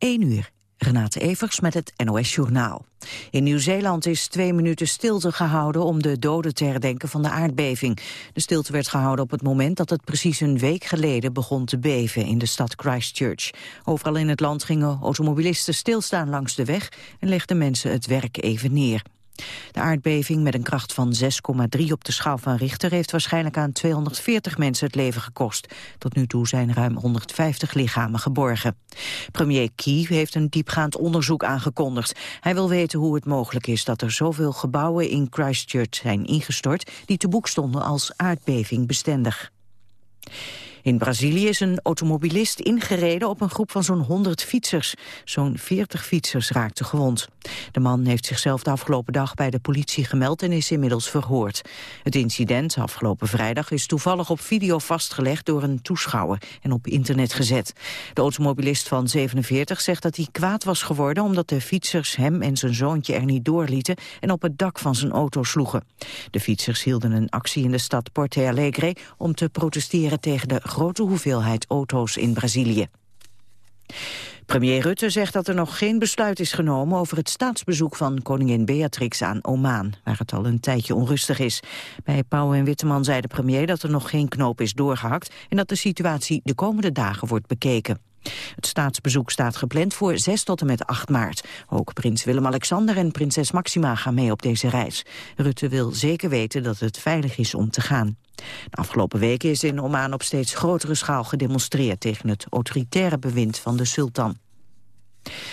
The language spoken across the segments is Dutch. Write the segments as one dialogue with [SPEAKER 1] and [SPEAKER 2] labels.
[SPEAKER 1] 1 uur. Renate Evers met het NOS Journaal. In Nieuw-Zeeland is twee minuten stilte gehouden om de doden te herdenken van de aardbeving. De stilte werd gehouden op het moment dat het precies een week geleden begon te beven in de stad Christchurch. Overal in het land gingen automobilisten stilstaan langs de weg en legden mensen het werk even neer. De aardbeving met een kracht van 6,3 op de schaal van Richter... heeft waarschijnlijk aan 240 mensen het leven gekost. Tot nu toe zijn ruim 150 lichamen geborgen. Premier Key heeft een diepgaand onderzoek aangekondigd. Hij wil weten hoe het mogelijk is dat er zoveel gebouwen in Christchurch zijn ingestort... die te boek stonden als aardbeving bestendig. In Brazilië is een automobilist ingereden op een groep van zo'n 100 fietsers. Zo'n 40 fietsers raakten gewond. De man heeft zichzelf de afgelopen dag bij de politie gemeld en is inmiddels verhoord. Het incident afgelopen vrijdag is toevallig op video vastgelegd door een toeschouwer en op internet gezet. De automobilist van 47 zegt dat hij kwaad was geworden omdat de fietsers hem en zijn zoontje er niet doorlieten en op het dak van zijn auto sloegen. De fietsers hielden een actie in de stad Porto Alegre om te protesteren tegen de grote hoeveelheid auto's in Brazilië. Premier Rutte zegt dat er nog geen besluit is genomen over het staatsbezoek van koningin Beatrix aan Oman, waar het al een tijdje onrustig is. Bij Pauw en Witteman zei de premier dat er nog geen knoop is doorgehakt en dat de situatie de komende dagen wordt bekeken. Het staatsbezoek staat gepland voor 6 tot en met 8 maart. Ook prins Willem-Alexander en prinses Maxima gaan mee op deze reis. Rutte wil zeker weten dat het veilig is om te gaan. De afgelopen weken is in Oman op steeds grotere schaal gedemonstreerd... tegen het autoritaire bewind van de sultan.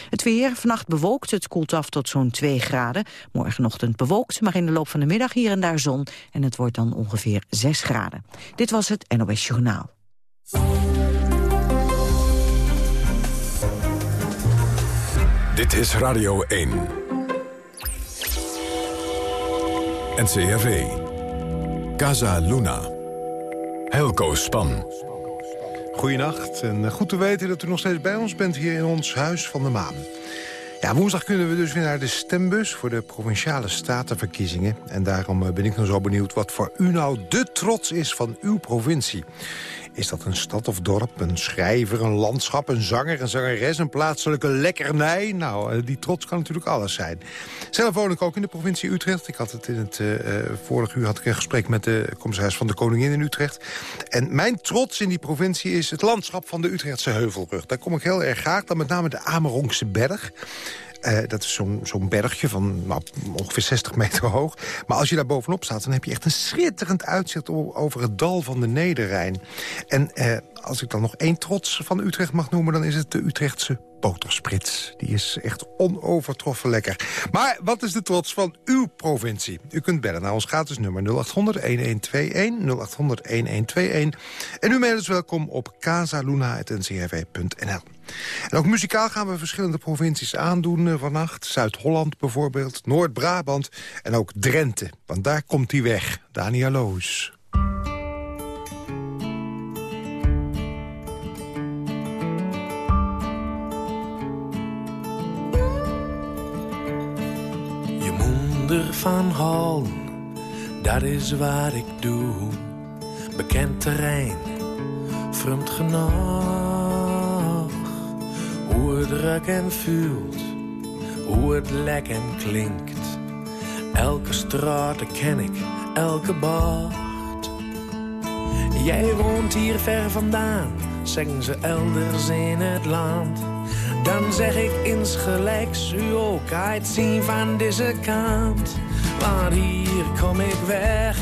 [SPEAKER 1] Het weer, vannacht bewolkt, het koelt af tot zo'n 2 graden. Morgenochtend bewolkt, maar in de loop van de middag hier en daar zon. En het wordt dan ongeveer 6 graden. Dit was het NOS Journaal.
[SPEAKER 2] Dit is Radio 1. NCRV. Casa Luna. Helco Span.
[SPEAKER 3] Goedenacht en goed te weten dat u nog steeds bij ons bent hier in ons Huis van de Maan. Ja, woensdag kunnen we dus weer naar de stembus voor de Provinciale Statenverkiezingen. En daarom ben ik nou zo benieuwd wat voor u nou de trots is van uw provincie. Is dat een stad of dorp, een schrijver, een landschap, een zanger, een zangeres... een plaatselijke lekkernij? Nou, eh, die trots kan natuurlijk alles zijn. Zelf woon ik ook in de provincie Utrecht. Ik had het in het uh, vorige uur had ik een gesprek met de commissaris van de Koningin in Utrecht. En mijn trots in die provincie is het landschap van de Utrechtse Heuvelrug. Daar kom ik heel erg graag, dan met name de Amerongse Berg. Uh, dat is zo'n bergje van nou, ongeveer 60 meter hoog. Maar als je daar bovenop staat, dan heb je echt een schitterend uitzicht... over het dal van de Nederrijn. En uh, als ik dan nog één trots van Utrecht mag noemen... dan is het de Utrechtse botersprits. Die is echt onovertroffen lekker. Maar wat is de trots van uw provincie? U kunt bellen naar ons gratis nummer 0800-1121, 0800-1121. En u mailt dus welkom op casaluna.ncrv.nl. En ook muzikaal gaan we verschillende provincies aandoen uh, vannacht. Zuid-Holland bijvoorbeeld, Noord-Brabant en ook Drenthe. Want daar komt hij weg, Daniel Loos.
[SPEAKER 4] Moeder van houden, dat is wat ik doe. Bekend terrein, vreemd genoeg hoe het ruikt en voelt, hoe het lek en klinkt. Elke straat ken ik, elke bocht. Jij woont hier ver vandaan, zeggen ze elders in het land. Dan zeg ik insgelijks u ook uit zien van deze kant. Want hier kom ik weg,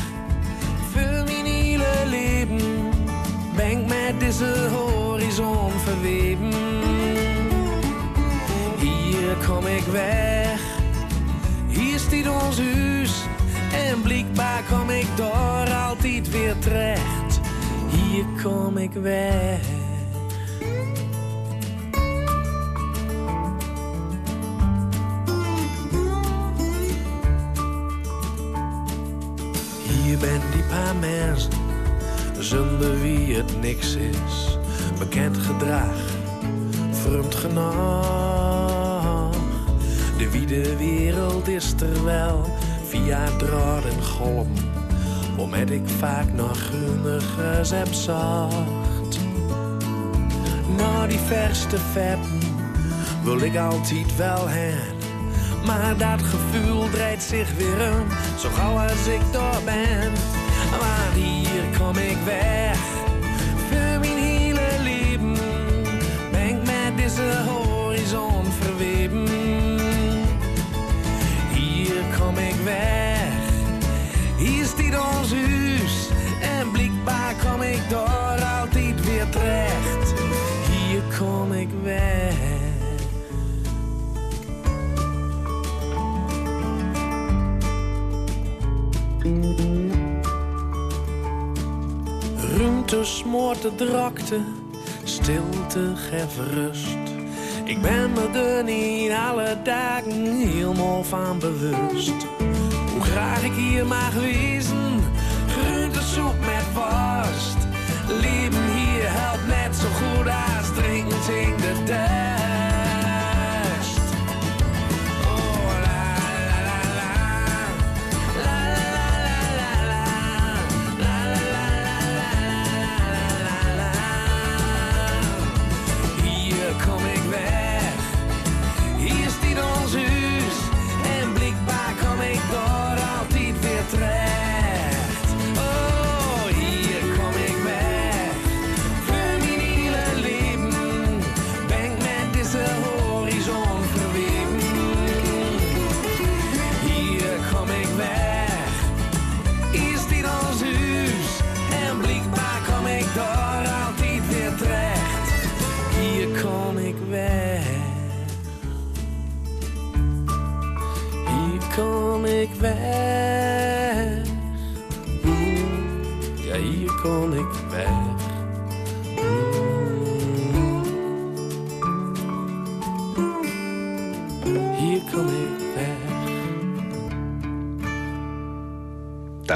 [SPEAKER 4] voor mijn hele leven. Ben ik met deze horizon verweven kom ik weg. Hier stiet ons huis en blijkbaar kom ik door altijd weer terecht. Hier kom ik weg. Mensen, zonder wie het niks is. Bekend gedrag, vreemd genoeg de wiede wereld is er wel, via draad en golm. Omdat ik vaak nog grunnigers heb zacht. Die verste veppen wil ik altijd wel heen. Maar dat gevoel draait zich weer om, zo gauw als ik daar ben. Maar hier kom ik weg, Ruimte smoort de drakte, stilte geeft rust. Ik ben me er niet alle dagen helemaal van bewust. Hoe graag ik hier mag wezen,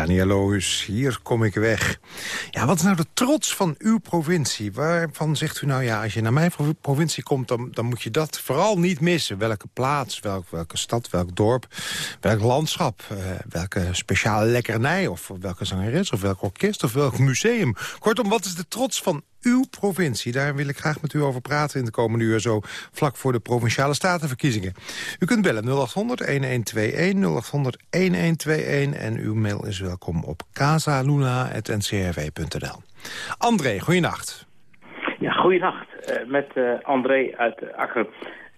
[SPEAKER 3] Daniel Loos, hier kom ik weg. Ja, wat is nou de trots van uw provincie? Waarvan zegt u nou ja, als je naar mijn prov- provincie komt... dan, dan moet je dat vooral niet missen. Welke plaats, welk, welke stad, welk dorp, welk landschap... eh, welke speciale lekkernij of welke zangeres of welk orkest of welk museum. Kortom, wat is de trots van uw provincie? Daar wil ik graag met u over praten in de komende uur... zo vlak voor de Provinciale Statenverkiezingen. U kunt bellen 0800-1121, 0800-1121 en uw mail is welkom op casaluna.ncrv.nl. André, goeienacht.
[SPEAKER 5] Ja, goeienacht. Eh met eh, André uit Akkerum.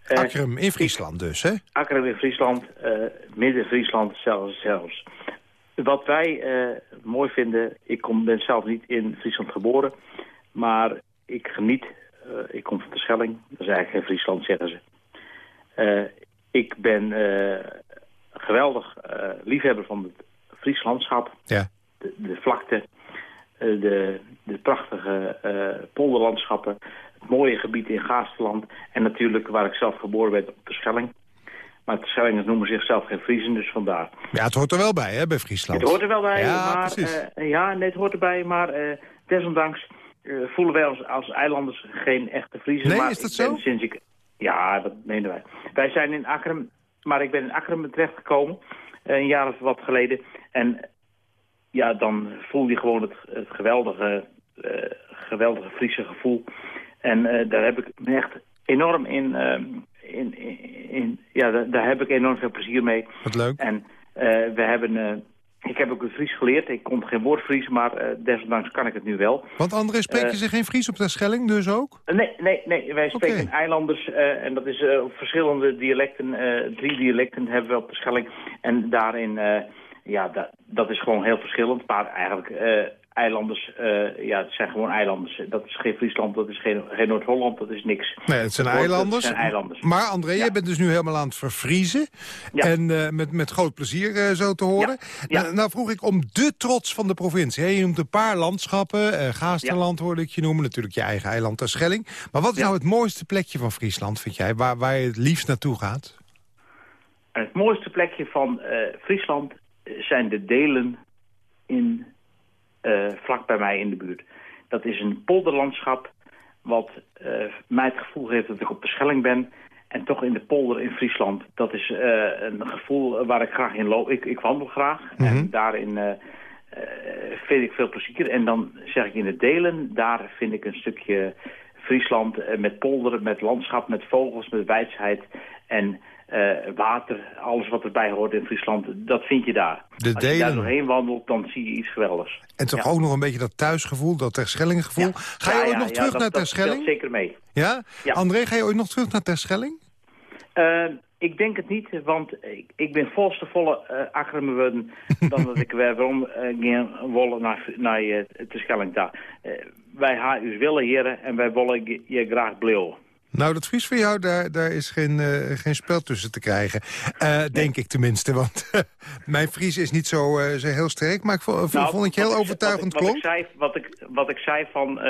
[SPEAKER 5] Eh,
[SPEAKER 3] Akkerum in Friesland dus, hè?
[SPEAKER 5] Akkerum in Friesland, Midden-Friesland zelfs, zelfs. Wat wij mooi vinden, ik kom, ben zelf niet in Friesland geboren, maar ik geniet, eh, ik kom van de Schelling, dat is eigenlijk geen Friesland, zeggen ze. Eh, ik ben eh, geweldig liefhebber van het Fries landschap,
[SPEAKER 3] Ja.
[SPEAKER 5] de, de vlakte, de, de prachtige polderlandschappen, het mooie gebied in Gaasterland en natuurlijk waar ik zelf geboren ben op de Schelling. Maar de Schellingers noemen zichzelf geen Friesen, dus vandaar.
[SPEAKER 3] Ja, het hoort er wel bij, hè, bij Friesland.
[SPEAKER 5] Het hoort er wel bij,
[SPEAKER 3] Ja,
[SPEAKER 5] maar,
[SPEAKER 3] precies.
[SPEAKER 5] ja, nee, het hoort erbij, maar desondanks voelen wij ons als eilanders geen echte Friesen.
[SPEAKER 3] Nee,
[SPEAKER 5] maar
[SPEAKER 3] is dat
[SPEAKER 5] ik
[SPEAKER 3] zo?
[SPEAKER 5] Sinds ik, ja, dat menen wij. Wij zijn in Akkerum, maar ik ben in Akkerum terechtgekomen, eh, een jaar of wat geleden. En ja, dan voel je gewoon het, het geweldige, eh, geweldige Friese gevoel. En eh, daar heb ik me echt enorm in, in, in, in- ja, daar, daar heb ik enorm veel plezier mee.
[SPEAKER 3] Wat leuk.
[SPEAKER 5] En eh, we hebben, eh, ik heb ook het Fries geleerd. Ik kon geen woord Fries, maar eh, desondanks kan ik het nu wel.
[SPEAKER 3] Want André, spreek je
[SPEAKER 5] eh,
[SPEAKER 3] zich geen Fries op de Schelling dus ook?
[SPEAKER 5] Eh, Nee, nee, nee. Wij spreken eilanders en dat is op verschillende dialecten. drie dialecten hebben we op de Schelling. En daarin, ja, da- dat is gewoon heel verschillend. Maar eigenlijk eilanders, eh, ja, het zijn gewoon eilanders. Dat is geen Friesland, dat is geen, geen Noord-Holland, dat is niks.
[SPEAKER 3] Nee, het zijn eilanders.
[SPEAKER 5] Het zijn eilanders.
[SPEAKER 3] Maar André,
[SPEAKER 5] Ja.
[SPEAKER 3] jij bent dus nu helemaal aan het vervriezen.
[SPEAKER 5] Ja.
[SPEAKER 3] En eh, met, met groot plezier eh, zo te horen.
[SPEAKER 5] Ja.
[SPEAKER 3] Nou, nou vroeg ik om de trots van de provincie. Je noemt een paar landschappen. Gaasterland hoorde ik je noemen. Natuurlijk je eigen eiland ter Schelling. Maar wat is nou het mooiste plekje van Friesland, vind jij? Waar, waar je het liefst naartoe gaat?
[SPEAKER 5] En het mooiste plekje van Friesland zijn de delen in, vlak bij mij in de buurt. Dat is een polderlandschap wat eh, mij het gevoel geeft dat ik op de Schelling ben... en toch in de polder in Friesland. Dat is eh, een gevoel waar ik graag in loop. Ik, ik wandel graag en daarin eh, eh, vind ik veel plezier. En dan zeg ik in de delen, daar vind ik een stukje Friesland met polderen, met landschap, met vogels, met wijsheid en water, alles wat erbij hoort in Friesland, dat vind je daar.
[SPEAKER 3] De
[SPEAKER 5] Als je daar doorheen wandelt, dan zie je iets geweldigs.
[SPEAKER 3] En toch ook nog een beetje dat thuisgevoel, dat Terschellingengevoel. Ja. Ga je ooit nog terug naar Terschelling?
[SPEAKER 5] Dat zeker mee.
[SPEAKER 3] Ja? André, ga je ooit nog terug naar Terschelling?
[SPEAKER 5] Ik denk het niet, want ik, ik ben volste volle uh, achter me dan dat ik weer waarom uh, willen naar, naar je te Schelling daar. Uh, wij gaan u willen heren en wij willen je graag bleeuwen.
[SPEAKER 3] Nou, dat Fries voor jou, daar, daar is geen, uh, geen spel tussen te krijgen. Uh, nee. Denk ik tenminste, want mijn Fries is niet zo, zo heel sterk. Maar ik vond, nou, vond ik heel overtuigend
[SPEAKER 5] wat
[SPEAKER 3] klonk.
[SPEAKER 5] Ik, wat, ik zei, wat, ik, wat ik zei van...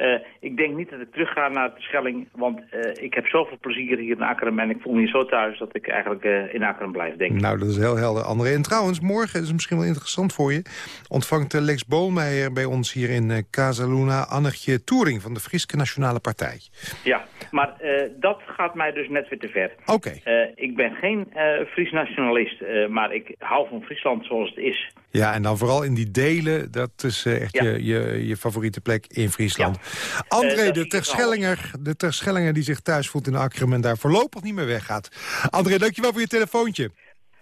[SPEAKER 5] Uh, ik denk niet dat ik terug ga naar de Schelling, want uh, ik heb zoveel plezier hier in Akkerum en ik voel me hier zo thuis dat ik eigenlijk uh, in Akkerum blijf, denk ik.
[SPEAKER 3] Nou, dat is heel helder, André. En trouwens, morgen is het misschien wel interessant voor je, ontvangt Lex Bolmeijer bij ons hier in Casa Luna Annertje Toering van de Frieske Nationale Partij.
[SPEAKER 5] Ja, maar dat gaat mij dus net weer te ver.
[SPEAKER 3] Oké.
[SPEAKER 5] Okay. ik ben geen Fries nationalist, maar ik hou van Friesland zoals het is.
[SPEAKER 3] Ja, en dan vooral in die delen, dat is echt ja. je, je, je favoriete plek in Friesland. Ja. André, uh, de Terschellinger, de Terschellinger die zich thuis voelt in Akkerum en daar voorlopig niet meer weggaat. André, dankjewel voor je telefoontje.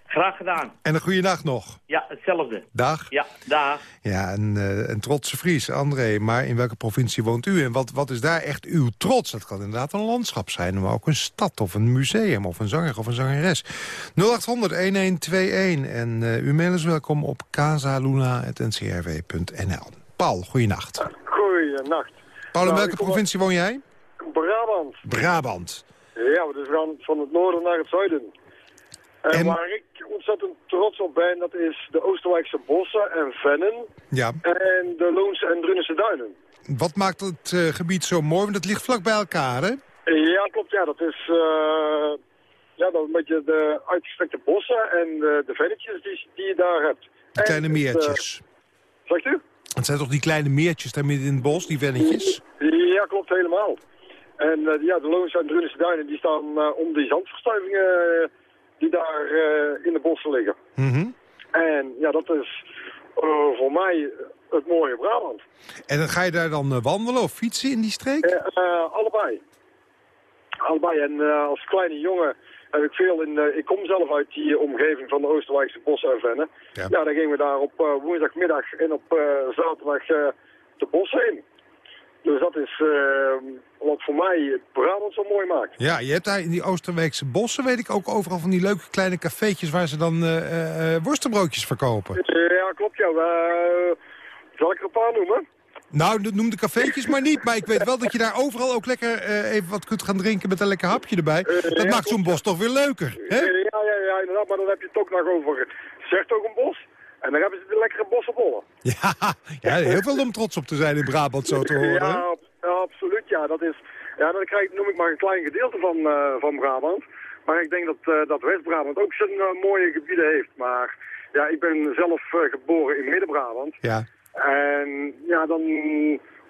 [SPEAKER 5] Graag gedaan.
[SPEAKER 3] En een goede nacht nog.
[SPEAKER 5] Ja, hetzelfde.
[SPEAKER 3] Dag.
[SPEAKER 5] Ja, dag.
[SPEAKER 3] Ja, een, uh, een trotse Fries. André, maar in welke provincie woont u? En wat, wat is daar echt uw trots? Dat kan inderdaad een landschap zijn, maar ook een stad of een museum of een zanger of een zangeres. 0800-1121. En uh, uw mail is welkom op casaluna.ncrw.nl. Paul, goeienacht.
[SPEAKER 6] Goeienacht.
[SPEAKER 3] Paul, in nou, welke provincie woon jij?
[SPEAKER 6] Brabant.
[SPEAKER 3] Brabant.
[SPEAKER 6] Ja, dus we gaan van het noorden naar het zuiden. En, en, waar ik ontzettend trots op ben, dat is de Oosterwijkse bossen en vennen.
[SPEAKER 3] Ja.
[SPEAKER 6] En de Loonse en Drunense duinen.
[SPEAKER 3] Wat maakt het uh, gebied zo mooi? Want het ligt vlak bij elkaar, hè?
[SPEAKER 6] Ja, klopt. Ja, dat is uh, ja, dat een beetje de uitgestrekte bossen en de, de vennetjes die, die je daar hebt.
[SPEAKER 3] De kleine meertjes.
[SPEAKER 6] Uh, zegt u?
[SPEAKER 3] Het zijn toch die kleine meertjes daar midden in het bos, die vennetjes?
[SPEAKER 6] Ja, klopt helemaal. En uh, ja, de Loonse en Drunense duinen die staan uh, om die zandverstuivingen uh, die daar in de bossen liggen.
[SPEAKER 3] Mm -hmm.
[SPEAKER 6] En ja, dat is voor mij het mooie Brabant.
[SPEAKER 3] En dan ga je daar dan wandelen of fietsen in die streek?
[SPEAKER 6] allebei. Allebei. En als kleine jongen heb ik veel in... Uh, ik kom zelf uit die omgeving van de Oosterwijkse bossen en vennen.
[SPEAKER 3] Ja.
[SPEAKER 6] ja, dan gingen we daar op uh, woensdagmiddag en op zaterdag de bossen in. Dus dat is wat voor mij Brabant zo mooi maakt.
[SPEAKER 3] Ja, je hebt daar in die Oosterwijkse bossen, weet ik, ook overal van die leuke kleine cafeetjes waar ze dan worstenbroodjes verkopen.
[SPEAKER 6] ja, klopt, ja. zal ik er een paar noemen?
[SPEAKER 3] Nou, noem de cafeetjes maar niet. Maar ik weet wel dat je daar overal ook lekker uh, even wat kunt gaan drinken met een lekker hapje erbij. Uh, dat ja, maakt zo'n bos toch weer leuker, hè?
[SPEAKER 6] Ja, ja, ja, inderdaad. Maar dan heb je het ook nog over zegt ook een bos. En dan hebben ze de lekkere bossenbollen.
[SPEAKER 3] Ja, ja, heel veel om trots op te zijn in Brabant, zo te horen.
[SPEAKER 6] Ja, ja absoluut. Ja, dat is, ja, dan krijg, noem ik maar een klein gedeelte van, uh, van Brabant. Maar ik denk dat, uh, dat West-Brabant ook zijn uh, mooie gebieden heeft. Maar ja, ik ben zelf geboren in Midden-Brabant.
[SPEAKER 3] Ja.
[SPEAKER 6] En ja, dan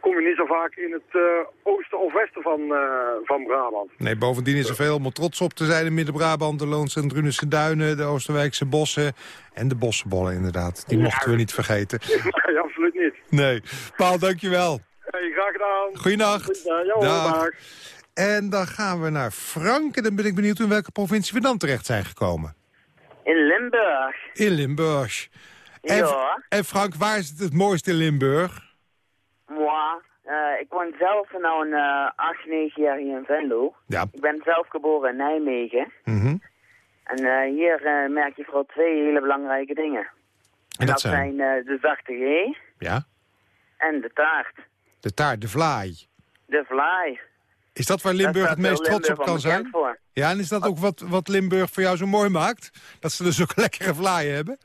[SPEAKER 6] kom je niet zo vaak in het uh, oosten of westen van, uh, van Brabant.
[SPEAKER 3] Nee, bovendien is er veel om trots op te zijn in Midden-Brabant. De Loonse en Drunense duinen, de Oosterwijkse bossen en de bossenbollen inderdaad. Die ja. mochten we niet vergeten.
[SPEAKER 6] Nee, absoluut niet.
[SPEAKER 3] Nee. Paul, dankjewel.
[SPEAKER 6] Hey, graag gedaan.
[SPEAKER 3] Goeienacht.
[SPEAKER 6] Ja,
[SPEAKER 3] dag. En dan gaan we naar Frank. En dan ben ik benieuwd in welke provincie we dan terecht zijn gekomen.
[SPEAKER 7] In Limburg.
[SPEAKER 3] In Limburg. En,
[SPEAKER 7] ja.
[SPEAKER 3] en Frank, waar is het het mooiste in Limburg?
[SPEAKER 7] Moi, uh, ik woon zelf nu een uh, 8, 9 jaar hier in Venlo.
[SPEAKER 3] Ja.
[SPEAKER 7] Ik ben zelf geboren in Nijmegen.
[SPEAKER 3] Mm -hmm.
[SPEAKER 7] En uh, hier merk je vooral twee hele belangrijke dingen. En,
[SPEAKER 3] en
[SPEAKER 7] dat,
[SPEAKER 3] dat zijn?
[SPEAKER 7] de zachte G
[SPEAKER 3] ja.
[SPEAKER 7] en de taart.
[SPEAKER 3] De taart, de vlaai.
[SPEAKER 7] De vlaai.
[SPEAKER 3] Is dat waar Limburg het meest trots op kan zijn?
[SPEAKER 7] Voor.
[SPEAKER 3] Ja, en is dat ook wat, wat Limburg voor jou zo mooi maakt? Dat ze dus ook lekkere vlaaien hebben?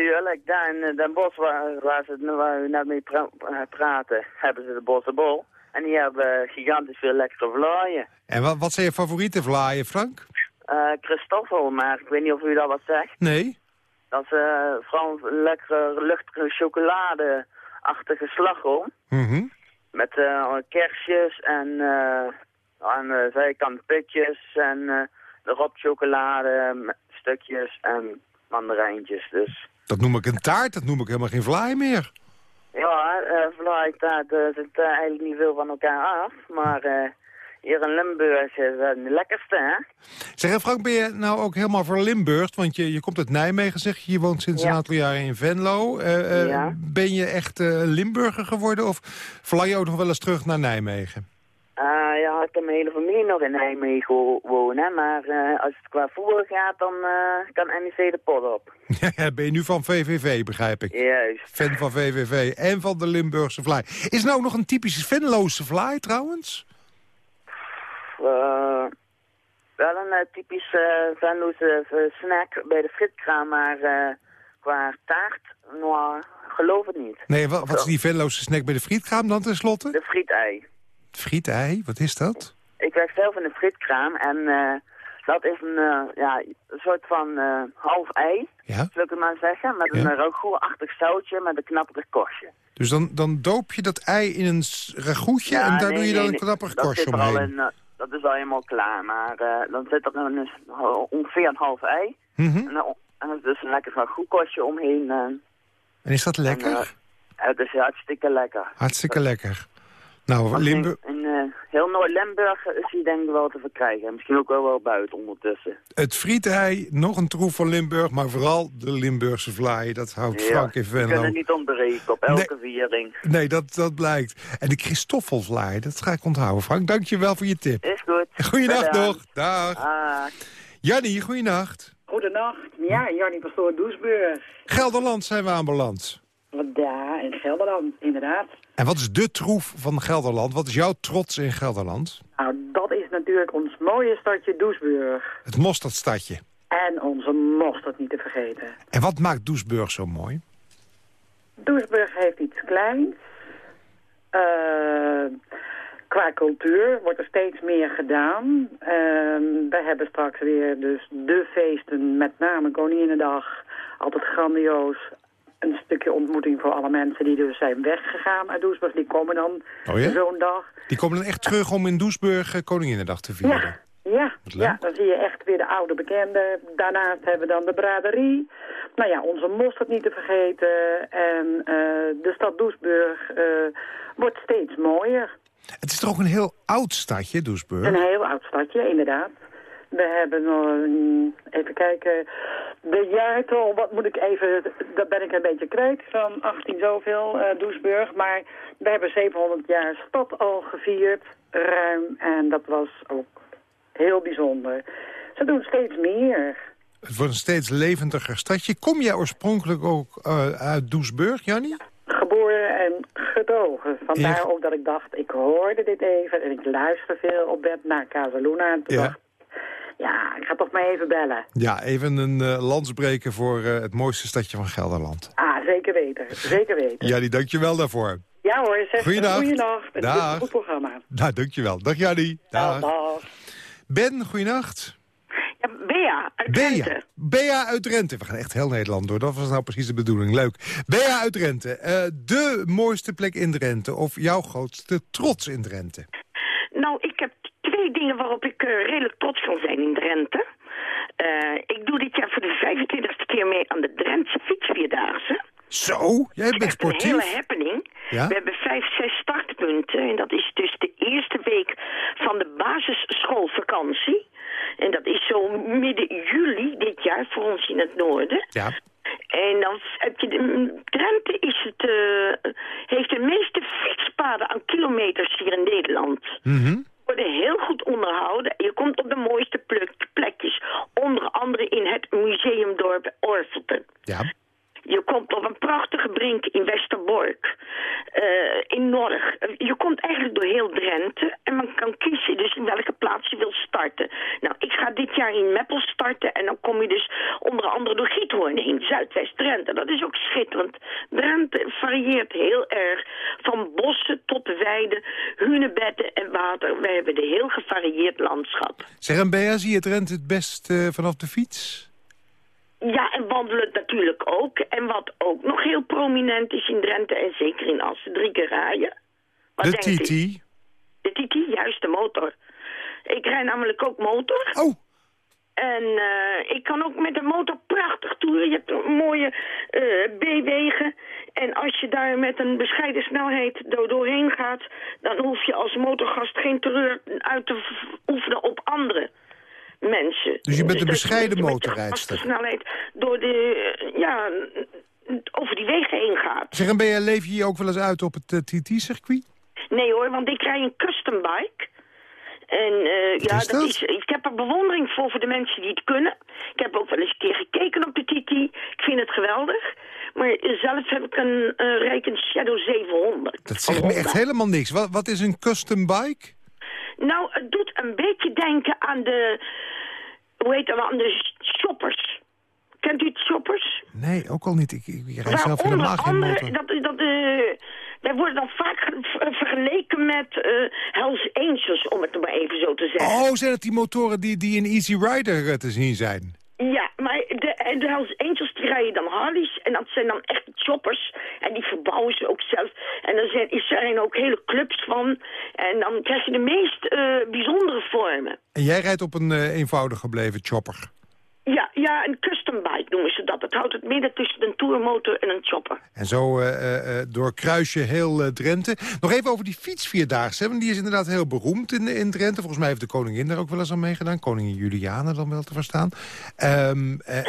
[SPEAKER 7] Tuurlijk, daar in Den Bosch waar, waar, ze, waar we net mee pra praten, hebben ze de Bossenbol. En die hebben gigantisch veel lekkere vlaaien.
[SPEAKER 3] En wat, wat zijn je favoriete vlaaien, Frank?
[SPEAKER 7] Uh, Christoffel, maar ik weet niet of u dat wat zegt.
[SPEAKER 3] Nee.
[SPEAKER 7] Dat is uh, vooral een lekkere, luchtige chocoladeachtige slagroom.
[SPEAKER 3] Mm -hmm.
[SPEAKER 7] Met uh, kersjes en aan de zijkant pitjes en erop chocolade stukjes en mandarijntjes. Dus
[SPEAKER 3] dat noem ik een taart, dat noem ik helemaal geen vlaai meer.
[SPEAKER 7] Ja, uh, vlaai staat uh, zit uh, eigenlijk niet veel van elkaar af. Maar uh, hier in Limburg is het de lekkerste, hè?
[SPEAKER 3] Zeg, Frank, ben je nou ook helemaal voor Limburg? Want je, je komt uit Nijmegen, zeg je. Je woont sinds
[SPEAKER 7] Ja.
[SPEAKER 3] een aantal jaren in Venlo. Eh, eh,
[SPEAKER 7] Ja.
[SPEAKER 3] Ben je echt eh, Limburger geworden? Of verlang je ook nog wel eens terug naar Nijmegen?
[SPEAKER 7] Uh, ja, ik heb mijn hele familie nog in Nijmegen wo- wonen. Maar uh, als het qua voetbal gaat, dan uh, kan NEC de pot op.
[SPEAKER 3] Ben je nu van VVV, begrijp ik.
[SPEAKER 7] Juist.
[SPEAKER 3] Fan van VVV en van de Limburgse vlaai. Is nou nog een typische Venloze vlaai trouwens?
[SPEAKER 7] Uh, wel een typisch Venloze uh, snack bij de frietkraam, maar qua taart, nou, geloof het niet.
[SPEAKER 3] Nee, wat, wat is die Venloze snack bij de frietkraam dan tenslotte?
[SPEAKER 7] De frietei.
[SPEAKER 3] Frietei, wat is dat?
[SPEAKER 7] Ik werk zelf in een frietkraam en uh, dat is een, uh, ja, een soort van uh, half ei,
[SPEAKER 3] Ja?
[SPEAKER 7] zou ik het maar zeggen, met
[SPEAKER 3] Ja.
[SPEAKER 7] een ragoutachtig zoutje met een knapperig korstje.
[SPEAKER 3] Dus dan, dan doop je dat ei in een ragoutje en daar
[SPEAKER 7] nee,
[SPEAKER 3] doe je dan
[SPEAKER 7] nee,
[SPEAKER 3] een knapperig
[SPEAKER 7] dat
[SPEAKER 3] korstje omheen.
[SPEAKER 7] dat is al helemaal klaar, maar dan zit er een, ongeveer een half ei
[SPEAKER 3] Mhm.
[SPEAKER 7] en, dan- en er is dus een lekker ragoutkorstje omheen.
[SPEAKER 3] En is dat lekker?
[SPEAKER 7] En, het is hartstikke lekker.
[SPEAKER 3] Hartstikke lekker. Nou, Limburg,
[SPEAKER 7] In, in uh, heel Noord-Limburg is die denk ik wel te verkrijgen. Misschien ook wel wel buiten ondertussen.
[SPEAKER 3] het frietei, nog een troef van Limburg, maar vooral de Limburgse vlaai. Dat houdt Frank in
[SPEAKER 7] kunnen
[SPEAKER 3] Venlo.
[SPEAKER 7] niet ontbreken op elke viering.
[SPEAKER 3] Nee, dat, dat blijkt. En de Christoffelvlaai, dat ga ik onthouden. Frank, dank je wel voor je tip.
[SPEAKER 7] Is goed.
[SPEAKER 3] Goeienacht
[SPEAKER 7] Gedaan.
[SPEAKER 3] nog. Dag.
[SPEAKER 7] Ah.
[SPEAKER 3] Jannie, goeienacht.
[SPEAKER 8] Goedenacht. Ja, Jannie Pastoor Doesburg.
[SPEAKER 3] Gelderland zijn we aanbeland.
[SPEAKER 8] Ja, in Gelderland, inderdaad.
[SPEAKER 3] En wat is de troef van Gelderland? Wat is jouw trots in Gelderland?
[SPEAKER 8] Nou, dat is natuurlijk ons mooie stadje Doesburg.
[SPEAKER 3] Het mosterdstadje.
[SPEAKER 8] En onze mosterd niet te vergeten.
[SPEAKER 3] En wat maakt Doesburg zo mooi?
[SPEAKER 8] Doesburg heeft iets kleins. Eh, qua cultuur wordt er steeds meer gedaan. Ehm, we hebben straks weer dus de feesten, met name Koninginnedag. Altijd grandioos. Een stukje ontmoeting voor alle mensen die dus zijn weggegaan uit Doesburg. Die komen dan
[SPEAKER 3] Oh ja?
[SPEAKER 8] zo'n dag.
[SPEAKER 3] Die komen dan echt terug om in Doesburg eh, Koninginnedag te vieren.
[SPEAKER 8] Ja, ja, dan zie je echt weer de oude bekenden. Daarnaast hebben we dan de braderie. Nou ja, onze mosterd niet te vergeten. En eh, de stad Doesburg eh, wordt steeds mooier.
[SPEAKER 3] Het is toch ook een heel oud stadje, Doesburg?
[SPEAKER 8] Een heel oud stadje, inderdaad. We hebben een- even kijken, de jaartal, wat moet ik even, dat ben ik een beetje kwijt, van 18 zoveel, eh Doesburg. Maar we hebben 700 jaar stad al gevierd, ruim, en dat was ook heel bijzonder. Ze doen steeds meer.
[SPEAKER 3] Het wordt een steeds levendiger stadje. Kom jij oorspronkelijk ook eh, uit Doesburg, Jannie?
[SPEAKER 8] Geboren en getogen. Vandaar
[SPEAKER 3] Ja.
[SPEAKER 8] ook dat ik dacht, ik hoorde dit even en ik luister veel op bed naar Casaluna. En toen
[SPEAKER 3] Ja.
[SPEAKER 8] dacht ja, ik ga toch maar even bellen.
[SPEAKER 3] Ja, even een uh, landsbreken voor uh, het mooiste stadje van Gelderland.
[SPEAKER 8] Ah, zeker weten. Zeker weten.
[SPEAKER 3] Jannie, dankjewel daarvoor.
[SPEAKER 8] Ja hoor, zeg
[SPEAKER 3] Goeiedag.
[SPEAKER 8] goeienacht. Het is
[SPEAKER 3] Dag.
[SPEAKER 8] een goed programma.
[SPEAKER 3] Nou, dankjewel. Dag Jannie. Dag.
[SPEAKER 8] Dag.
[SPEAKER 3] Ben, goeienacht.
[SPEAKER 9] Ja, Bea uit
[SPEAKER 3] Bea.
[SPEAKER 9] Drenthe.
[SPEAKER 3] Bea uit Drenthe. We gaan echt heel Nederland door. Dat was nou precies de bedoeling. Leuk. Bea uit Drenthe. Uh, de mooiste plek in Drenthe. Of jouw grootste trots in Drenthe.
[SPEAKER 9] Nou, ik heb dingen waarop ik uh, redelijk trots kan zijn in Drenthe. Uh, ik doe dit jaar voor de 25e keer mee aan de Drentse fietsvierdaagse.
[SPEAKER 3] Zo, jij bent sportief.
[SPEAKER 9] een hele happening.
[SPEAKER 3] Ja?
[SPEAKER 9] We hebben vijf, zes startpunten. En dat is dus de eerste week van de basisschoolvakantie. En dat is zo midden juli dit jaar voor ons in het noorden.
[SPEAKER 3] Ja.
[SPEAKER 9] En dan heb je de, Drenthe is het, uh, heeft de meeste fietspaden aan kilometers hier in Nederland.
[SPEAKER 3] Mm -hmm.
[SPEAKER 9] Worden heel goed onderhouden. Je komt op de mooiste plek, plekjes. Onder andere in het museumdorp Orvelten.
[SPEAKER 3] Ja.
[SPEAKER 9] Je komt op een prachtige brink in Westerbork, uh, in Norg. Je komt eigenlijk door heel Drenthe en man kan kiezen dus in welke plaats je wil starten. Nou, ik ga dit jaar in Meppel starten en dan kom je dus onder andere door Giethoorn heen, Zuidwest-Drenthe. Dat is ook schitterend. Drenthe varieert heel erg van bossen tot weiden, hunebedden en water. We hebben een heel gevarieerd landschap.
[SPEAKER 3] Zeg, en Bea, zie je Drenthe het best uh, vanaf de fiets?
[SPEAKER 9] Ja, en wandelen natuurlijk ook. En wat ook nog heel prominent is in Drenthe en zeker in Assen, drie. Wat
[SPEAKER 3] de
[SPEAKER 9] u? De TT, juist, de motor. Ik rij namelijk ook motor.
[SPEAKER 3] Oh!
[SPEAKER 9] En eh, ik kan ook met de motor prachtig toeren. Je hebt mooie uh, B-wegen. En als je daar met een bescheiden snelheid door, doorheen gaat... dan hoef je als motorgast geen terreur uit te oefenen op anderen mensen.
[SPEAKER 3] Dus je bent een
[SPEAKER 9] Dus
[SPEAKER 3] bescheiden
[SPEAKER 9] de
[SPEAKER 3] motorrijdster.
[SPEAKER 9] gepaste snelheid door de, eh, ja, over die wegen heen gaat.
[SPEAKER 3] Zeg, en ben je, leef je je ook wel eens uit op het eh, TT-circuit?
[SPEAKER 9] Nee hoor, want ik rij een custom bike. En eh, ja,
[SPEAKER 3] is dat?
[SPEAKER 9] is, ik heb er bewondering voor voor de mensen die het kunnen. Ik heb ook wel eens een keer gekeken op de TT. Ik vind het geweldig. Maar zelf heb ik een uh, Shadow 700.
[SPEAKER 3] Dat zegt me echt helemaal niks. Wat, wat is een custom bike?
[SPEAKER 9] Nou, het doet een beetje denken aan de, hoe heet dat, aan de shoppers. Kent u het shoppers?
[SPEAKER 3] Nee, ook al niet. Ik, ik, rijd zelf helemaal geen
[SPEAKER 9] andere,
[SPEAKER 3] motor.
[SPEAKER 9] dat, dat, eh wij worden dan vaak ge- vergeleken met eh Hells Angels, om het maar even zo te zeggen.
[SPEAKER 3] Oh, zijn het die motoren die, die in Easy Rider eh, te zien zijn?
[SPEAKER 9] Ja, maar de, de Hells Angels rijden dan Harleys en dat zijn dan echte choppers. En die verbouwen ze ook zelf. En er zijn, er zijn ook hele clubs van. En dan krijg je de meest eh, bijzondere vormen.
[SPEAKER 3] En jij rijdt op een eh, eenvoudig gebleven chopper.
[SPEAKER 9] Ja, ja, een custom bike noemen ze dat. Het houdt het midden tussen een tourmotor en een chopper.
[SPEAKER 3] En zo eh, eh, eh, doorkruis je heel Drenthe. Nog even over die fietsvierdaagse. Want die is inderdaad heel beroemd in, in Drenthe. Volgens mij heeft de koningin daar ook wel eens aan meegedaan. Koningin Juliana dan wel te verstaan. Eh,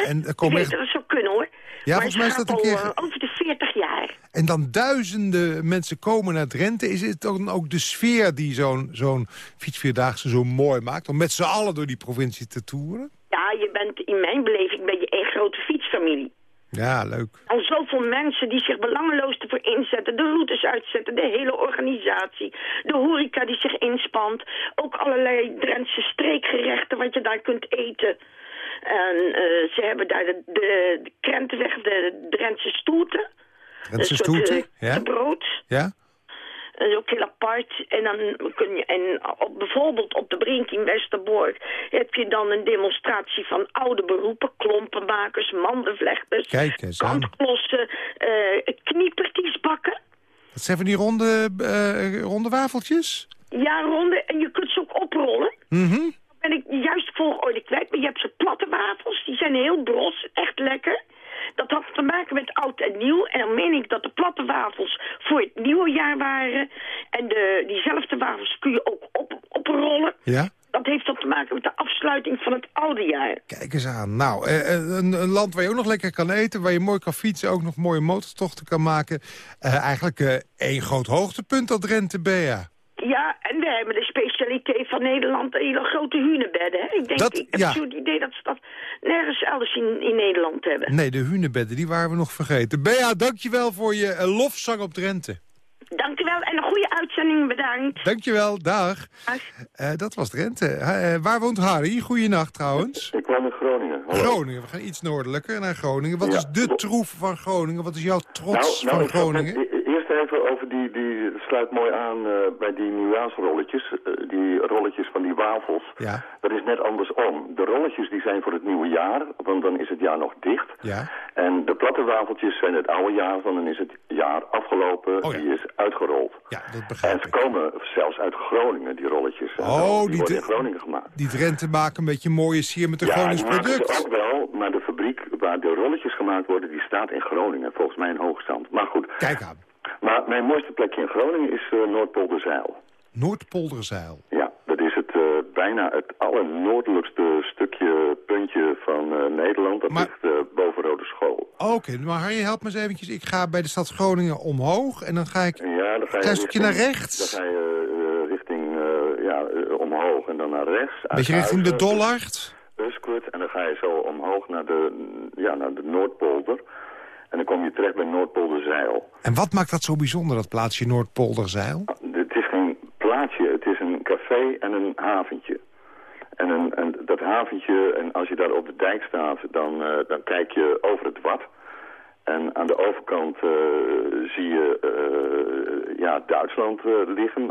[SPEAKER 3] en er komen echt,
[SPEAKER 9] dat het zou kunnen hoor.
[SPEAKER 3] Ja,
[SPEAKER 9] maar
[SPEAKER 3] volgens mij is dat een keer
[SPEAKER 9] over de 40 jaar.
[SPEAKER 3] en dan duizenden mensen komen naar Drenthe. Is het dan ook de sfeer die zo'n zo'n fietsvierdaagse zo mooi maakt? Om met z'n allen door die provincie te toeren?
[SPEAKER 9] Ja, je bent in mijn beleving ben je één grote fietsfamilie.
[SPEAKER 3] Ja, leuk.
[SPEAKER 9] Al zoveel mensen die zich belangeloos ervoor inzetten, de routes uitzetten, de hele organisatie, de horeca die zich inspant, ook allerlei Drentse streekgerechten wat je daar kunt eten. En eh, ze hebben daar de, de, de krentenweg, de Drentse stoeten.
[SPEAKER 3] Drentse stoeten,
[SPEAKER 9] eh,
[SPEAKER 3] ja?
[SPEAKER 9] brood.
[SPEAKER 3] Ja?
[SPEAKER 9] Dat is ook heel apart. En dan kun je, en op, bijvoorbeeld op de Brink in Westerbork heb je dan een demonstratie van oude beroepen, klompenmakers, mandenvlechters, kantklossen, eh kniepertjes bakken.
[SPEAKER 3] Dat zijn van die ronde, ronde wafeltjes?
[SPEAKER 9] Ja, ronde. En je kunt ze ook oprollen. Dan ben ik juist volgorde kwijt. Maar je hebt ze platte wafels. Die zijn heel bros. Echt lekker. Dat had te maken met oud en nieuw. En dan meen ik dat de platte wafels voor het nieuwe jaar waren. En de, diezelfde wafels kun je ook op, oprollen.
[SPEAKER 3] Ja?
[SPEAKER 9] Dat heeft dan te maken met de afsluiting van het oude jaar.
[SPEAKER 3] Kijk eens aan. Nou, eh, eh, een, een land waar je ook nog lekker kan eten... waar je mooi kan fietsen, ook nog mooie motortochten kan maken. Eh, eigenlijk eh, één groot hoogtepunt dat Drenthe, Bea.
[SPEAKER 9] Ja, en we hebben de specialiteit van Nederland, hele grote hunebedden. Hè? Ik denk,
[SPEAKER 3] Dat-
[SPEAKER 9] ik heb
[SPEAKER 3] ja.
[SPEAKER 9] zo het idee dat ze dat nergens elders in, in Nederland hebben.
[SPEAKER 3] Nee, de hunebedden, die waren we nog vergeten. Bea, dankjewel voor je eh, lofzang op Drenthe.
[SPEAKER 9] Dank u wel en een goede uitzending, bedankt.
[SPEAKER 3] Dankjewel, dag.
[SPEAKER 9] Dag.
[SPEAKER 3] Eh, dat was Drenthe. Eh, waar woont Harry? Goeienacht trouwens.
[SPEAKER 10] Ik woon in Groningen. Hallo.
[SPEAKER 3] Groningen, we gaan iets noordelijker naar Groningen. Wat
[SPEAKER 10] Ja.
[SPEAKER 3] is de troef van Groningen? Wat is jouw trots
[SPEAKER 10] nou,
[SPEAKER 3] van
[SPEAKER 10] ik ga
[SPEAKER 3] Groningen?
[SPEAKER 10] Even over die, die sluit mooi aan eh, bij die nieuwjaarsrolletjes. eh, die rolletjes van die wafels.
[SPEAKER 3] Ja,
[SPEAKER 10] Dat is net andersom. De rolletjes die zijn voor het nieuwe jaar, want dan is het jaar nog dicht.
[SPEAKER 3] ja.
[SPEAKER 10] En de platte wafeltjes zijn het oude jaar, want dan is het jaar afgelopen,
[SPEAKER 3] Oh ja.
[SPEAKER 10] die is uitgerold.
[SPEAKER 3] Ja, dat
[SPEAKER 10] En
[SPEAKER 3] begrijp
[SPEAKER 10] ze
[SPEAKER 3] ik.
[SPEAKER 10] komen zelfs uit Groningen, die rolletjes. En
[SPEAKER 3] Oh,
[SPEAKER 10] die,
[SPEAKER 3] die
[SPEAKER 10] worden
[SPEAKER 3] de-
[SPEAKER 10] in Groningen gemaakt.
[SPEAKER 3] Die Drenthe maken een beetje mooie sier met een
[SPEAKER 10] ja,
[SPEAKER 3] Gronings
[SPEAKER 10] ze
[SPEAKER 3] product.
[SPEAKER 10] ook wel, maar de fabriek waar de rolletjes gemaakt worden, die staat in Groningen. Volgens mij in hoogstand. Maar goed.
[SPEAKER 3] Kijk aan.
[SPEAKER 10] Maar mijn mooiste plekje in Groningen is uh, Noordpolderzeil.
[SPEAKER 3] Noordpolderzeil.
[SPEAKER 10] Ja, dat is het, uh, bijna het allernoordelijkste stukje, puntje van uh, Nederland. Dat
[SPEAKER 3] Maar-
[SPEAKER 10] ligt boven Rode School.
[SPEAKER 3] Oké, maar Harry, help me eens eventjes. Ik ga bij de stad Groningen omhoog en dan ga ik...
[SPEAKER 10] Ja, dan ga je
[SPEAKER 3] Klein stukje naar rechts.
[SPEAKER 10] Dan ga je richting ja, omhoog en dan naar rechts.
[SPEAKER 3] Beetje richting de Dollard.
[SPEAKER 10] Uskut en dan ga je zo omhoog naar de, ja, naar de Noordpolder. En dan kom je terecht bij Noordpolderzeil.
[SPEAKER 3] En wat maakt dat zo bijzonder, dat plaatsje Noordpolderzeil?
[SPEAKER 10] Het is geen plaatsje, het is een café en een haventje. En, een, en dat haventje, en als je daar op de dijk staat, dan, uh, dan kijk je over het wat. En aan de overkant uh, zie je uh, ja, Duitsland liggen,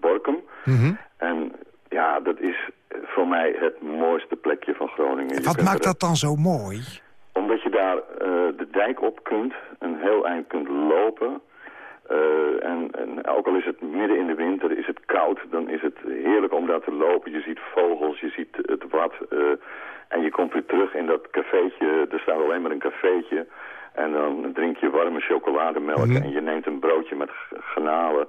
[SPEAKER 10] Borkum.
[SPEAKER 3] Mm -hmm.
[SPEAKER 10] En ja, dat is voor mij het mooiste plekje van Groningen. Je
[SPEAKER 3] Wat maakt dat dan zo mooi?
[SPEAKER 10] Omdat je daar de dijk op kunt, een heel eind kunt lopen... Uh, en, en, ook al is het midden in de winter, is het koud, dan is het heerlijk om daar te lopen. Je ziet vogels, je ziet het wat. Uh, brug in dat cafeetje, er staat alleen maar een cafeetje. En dan drink je warme chocolademelk
[SPEAKER 3] Mhm.
[SPEAKER 10] en je neemt een broodje met g- garnalen.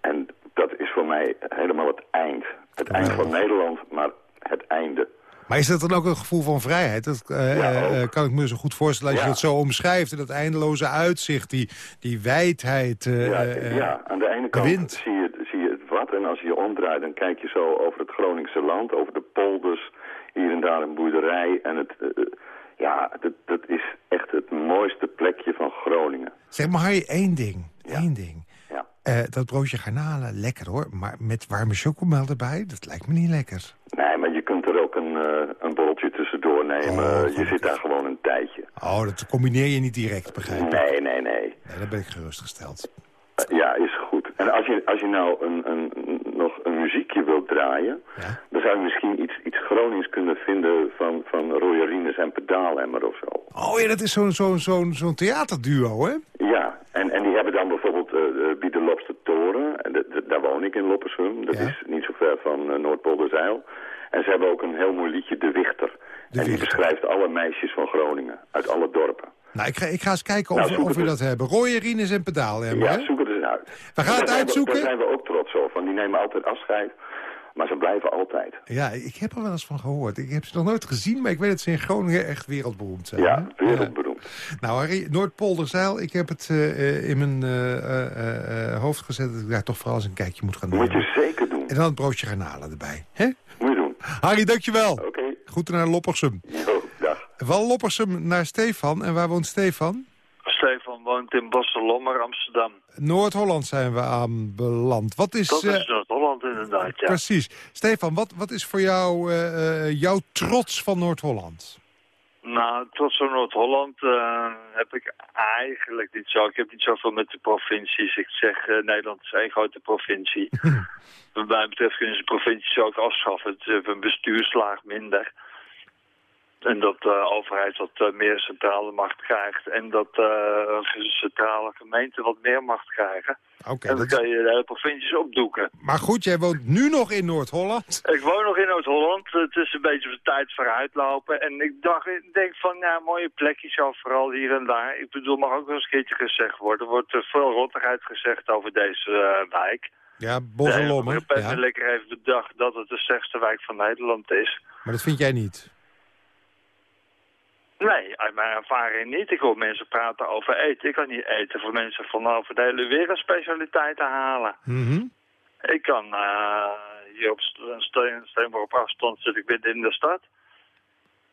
[SPEAKER 10] En dat is voor mij helemaal het eind. Het eind van Nederland, maar het einde.
[SPEAKER 3] Maar is dat dan ook een gevoel van vrijheid? Dat eh,
[SPEAKER 10] Ja,
[SPEAKER 3] eh, kan ik me zo goed voorstellen als je het zo omschrijft. en Dat eindeloze uitzicht, die, die wijdheid. eh,
[SPEAKER 10] Ja, ja, aan de ene kant
[SPEAKER 3] wind.
[SPEAKER 10] zie je, zie je het wat. En als je je omdraait, dan kijk je zo over het Groningse land, over de polders. Hier en daar een boerderij. En het, ja, dat, dat is echt het mooiste plekje van Groningen.
[SPEAKER 3] Zeg maar, Harry, één ding. Één ding.
[SPEAKER 10] Ja.
[SPEAKER 3] Eh, dat broodje garnalen, lekker hoor. Maar met warme chocomel erbij, dat lijkt me niet lekker.
[SPEAKER 10] Nee, maar je kunt er ook een, eh, een borreltje tussendoor nemen.
[SPEAKER 3] Oh,
[SPEAKER 10] je zit daar gewoon een tijdje.
[SPEAKER 3] Oh, dat combineer je niet direct, begrijp ik.
[SPEAKER 10] Nee, nee, nee.
[SPEAKER 3] Nee, dan ben ik gerustgesteld.
[SPEAKER 10] Eh, ja, is goed. En als je, als je nou een, een, nog een muziekje wilt draaien...
[SPEAKER 3] Ja?
[SPEAKER 10] dan zou je misschien iets, iets Gronings kunnen vinden van, van Roy Rines en Pedaalemmer of zo.
[SPEAKER 3] Oh ja, dat is zo'n zo'n zo'n zo'n theaterduo, hè?
[SPEAKER 10] Ja, en, en die hebben dan bijvoorbeeld uh, Lopste Toren. En de- de- daar woon ik in Loppersum. Dat
[SPEAKER 3] Ja.
[SPEAKER 10] is niet zo ver van uh, Noordpolderzeil. En ze hebben ook een heel mooi liedje, De Wichter.
[SPEAKER 3] De
[SPEAKER 10] en die
[SPEAKER 3] Wichter.
[SPEAKER 10] beschrijft alle meisjes van Groningen, uit alle dorpen.
[SPEAKER 3] Nou, ik ga, ik ga eens kijken
[SPEAKER 10] Nou,
[SPEAKER 3] of,
[SPEAKER 10] zoek
[SPEAKER 3] of we dat hebben. Rooie, Rines en Pedaal, hè?
[SPEAKER 10] Ja, zoek het eens uit.
[SPEAKER 3] We gaan het uitzoeken.
[SPEAKER 10] Daar zijn we ook trots op, want die nemen altijd afscheid. Maar ze blijven altijd.
[SPEAKER 3] Ja, ik heb er wel eens van gehoord. Ik heb ze nog nooit gezien, maar ik weet dat ze in Groningen echt wereldberoemd zijn.
[SPEAKER 10] Ja,
[SPEAKER 3] hè?
[SPEAKER 10] wereldberoemd.
[SPEAKER 3] Nou, Harry, Noordpolderzeil, ik heb het eh, eh, in mijn eh, hoofd gezet... dat ik daar toch vooral eens een kijkje moet gaan
[SPEAKER 10] Moet
[SPEAKER 3] nemen.
[SPEAKER 10] je zeker doen.
[SPEAKER 3] En dan het broodje garnalen erbij. hè? Harry, dankjewel.
[SPEAKER 10] Oké.
[SPEAKER 3] Groeten naar Loppersum.
[SPEAKER 10] Jo, dag.
[SPEAKER 3] Van Loppersum naar Stefan. En waar woont Stefan?
[SPEAKER 11] Stefan woont in Bosselommer, Amsterdam.
[SPEAKER 3] Noord-Holland zijn we aanbeland. Wat is...
[SPEAKER 11] Dat
[SPEAKER 3] eh,
[SPEAKER 11] is Noord-Holland inderdaad, ja.
[SPEAKER 3] Precies. Stefan, wat, wat is voor jou eh, eh, jouw trots van Noord-Holland?
[SPEAKER 11] Nou, tot zo Noord-Holland eh, heb ik eigenlijk niet zo. Ik heb niet zoveel met de provincies. Ik zeg, eh, Nederland is één grote provincie. Wat mij betreft kunnen ze provincies ook afschaffen. Het heeft een bestuurslaag minder. En dat de overheid wat eh, meer centrale macht krijgt. En dat eh, centrale gemeenten wat meer macht krijgen.
[SPEAKER 3] Oké,
[SPEAKER 11] en dan
[SPEAKER 3] dat-
[SPEAKER 11] kan je de hele provincies opdoeken.
[SPEAKER 3] maar goed, jij woont nu nog in Noord-Holland.
[SPEAKER 11] Ik woon nog in Noord-Holland. Het is een beetje de tijd vooruitlopen. En ik dacht, ik denk van, ja, mooie plekjes overal hier en daar. Ik bedoel, mag ook wel eens een keertje gezegd worden. Er wordt eh, veel rottigheid gezegd over deze eh, wijk.
[SPEAKER 3] Ja, Bos en Lommer.
[SPEAKER 11] Ik
[SPEAKER 3] Ja.
[SPEAKER 11] lekker heeft bedacht dat het de slechtste wijk van Nederland is.
[SPEAKER 3] Maar dat vind jij niet.
[SPEAKER 11] Nee, uit mijn ervaring niet. Ik hoor mensen praten over eten. Ik kan niet eten voor mensen van over de hele wereld specialiteiten halen.
[SPEAKER 3] Mhm.
[SPEAKER 11] Ik kan eh, hier op St- Steen, op afstand zit ik midden in de stad.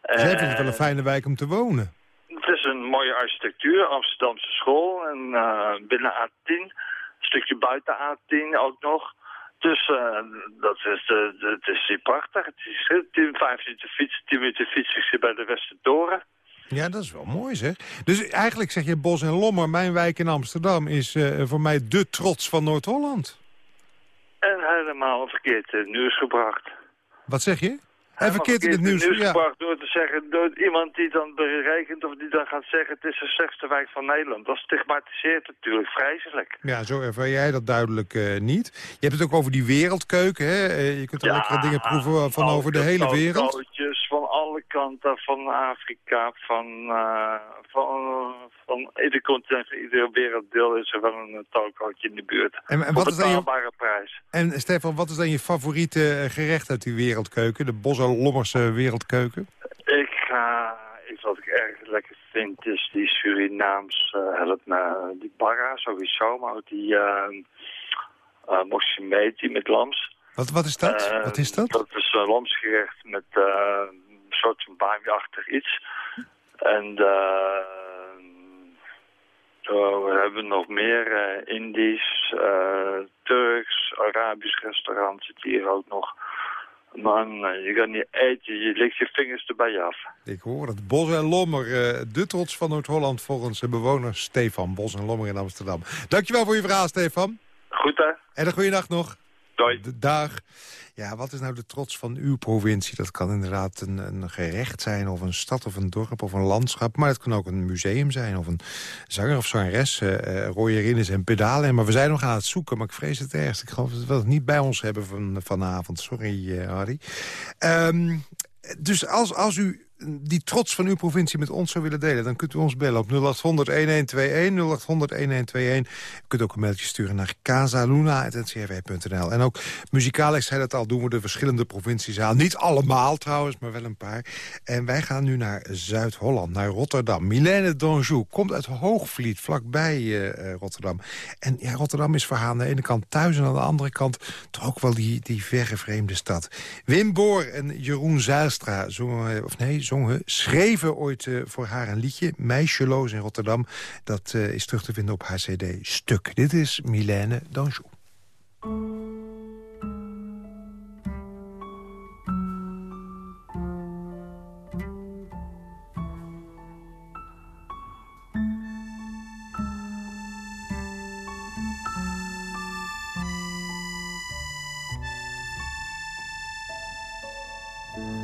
[SPEAKER 3] Vindt het
[SPEAKER 11] Eh,
[SPEAKER 3] wel een fijne wijk om te wonen.
[SPEAKER 11] Het is een mooie architectuur, Amsterdamse school en eh, binnen A10, een stukje buiten A10 ook nog. Dus eh, dat is, het is prachtig. Het is eh, 10, 5 minuten fietsen, 10 minuten fietsen. Ik zit bij de Westertoren.
[SPEAKER 3] Ja, dat is wel mooi zeg. Dus eigenlijk zeg je Bos en Lommer, mijn wijk in Amsterdam... is eh, voor mij de trots van Noord-Holland.
[SPEAKER 11] En helemaal verkeerd het nieuws gebracht.
[SPEAKER 3] Wat zeg je?
[SPEAKER 11] Helemaal
[SPEAKER 3] verkeerd in het nieuws.
[SPEAKER 11] gebracht door te zeggen, door iemand die dan berekent of die dan gaat zeggen... het is de slechtste wijk van Nederland. Dat stigmatiseert natuurlijk vreselijk.
[SPEAKER 3] Ja, zo ervaar jij dat duidelijk eh, niet. Je hebt het ook over die wereldkeuken. Hè? Eh, je kunt er lekkere dingen proeven van over de hele wereld.
[SPEAKER 11] Fotootjes van alle kanten, van Afrika, van, eh, van, van ieder continent, van ieder werelddeel is er wel een tokootje in de buurt.
[SPEAKER 3] En- wat is dan je-
[SPEAKER 11] prijs.
[SPEAKER 3] En Stefan, wat is dan je favoriete gerecht uit die wereldkeuken? De Bos en Lommerse wereldkeuken?
[SPEAKER 11] Ik ga, iets wat ik erg lekker vind, is die Surinaams, eh help me, die barra sowieso, maar ook die uh, uh, met lams.
[SPEAKER 3] Wat, wat is dat?
[SPEAKER 11] Eh,
[SPEAKER 3] wat is dat?
[SPEAKER 11] Dat is een lamsgerecht met eh, een soort van bami-achtig iets. En eh, zo, we hebben nog meer eh, Indisch, eh, Turks, Arabisch restaurant zit hier ook nog. Man, je kan niet eten, je likt je vingers erbij af.
[SPEAKER 3] Ik hoor het. Bos en Lommer, eh, de trots van Noord-Holland volgens de bewoner Stefan. Bos en Lommer in Amsterdam. Dankjewel voor je verhaal, Stefan.
[SPEAKER 11] Goed hè?
[SPEAKER 3] En een goede nacht nog.
[SPEAKER 11] Doei.
[SPEAKER 3] Dag. Ja, wat is nou de trots van uw provincie? Dat kan inderdaad een, een gerecht zijn, of een stad, of een dorp, of een landschap. Maar het kan ook een museum zijn, of een zanger of zangeres. Uh, Roy Rinnes en pedalen. Maar we zijn nog aan het zoeken, maar ik vrees het ergst. Ik geloof dat we het niet bij ons hebben van, vanavond. Sorry, uh, Harry. Um, dus als, als u die trots van uw provincie met ons zou willen delen... dan kunt u ons bellen op 0800-1121, 0800-1121. U kunt ook een mailtje sturen naar casaluna.ncrw.nl. En ook muzikaal, ik zei dat al, doen we de verschillende provincies aan. Niet allemaal trouwens, maar wel een paar. En wij gaan nu naar Zuid-Holland, naar Rotterdam. Milène Donjou komt uit Hoogvliet, vlakbij uh, Rotterdam. En ja, Rotterdam is voor haar aan de ene kant thuis... en aan de andere kant toch ook wel die, die verre vreemde stad. Wim Boor en Jeroen Zijlstra zongen, of nee, zongen, schreven ooit uh, voor haar een liedje... Meisjeloos in Rotterdam. Dat uh, is terug te vinden op haar cd Stuk. Dit is Milène Donjou.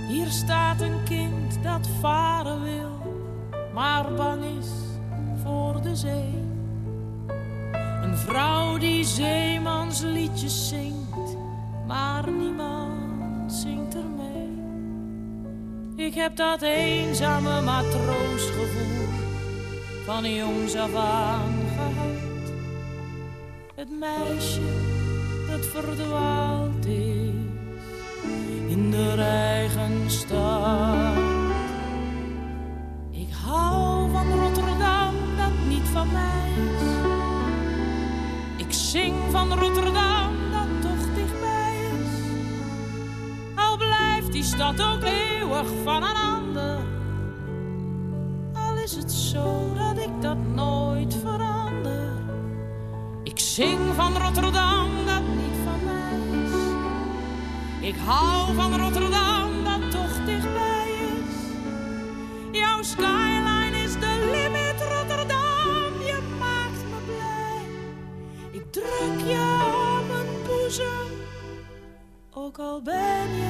[SPEAKER 12] Hier staat een dat varen wil, maar bang is voor de zee. Een vrouw die zeemansliedjes zingt, maar niemand zingt er mee. Ik heb dat eenzame matroosgevoel van jongs af aan gehad. Het meisje dat verdwaald is in de eigen stad. Hou van Rotterdam, dat niet van mij is. Ik zing van Rotterdam, dat toch dichtbij is. Al blijft die stad ook eeuwig van een ander. Al is het zo dat ik dat nooit verander. Ik zing van Rotterdam, dat niet van mij is. Ik hou van Rotterdam, Jouw skyline is de limit, Rotterdam. Je maakt me blij. Ik druk je op mijn boezem, ook al ben je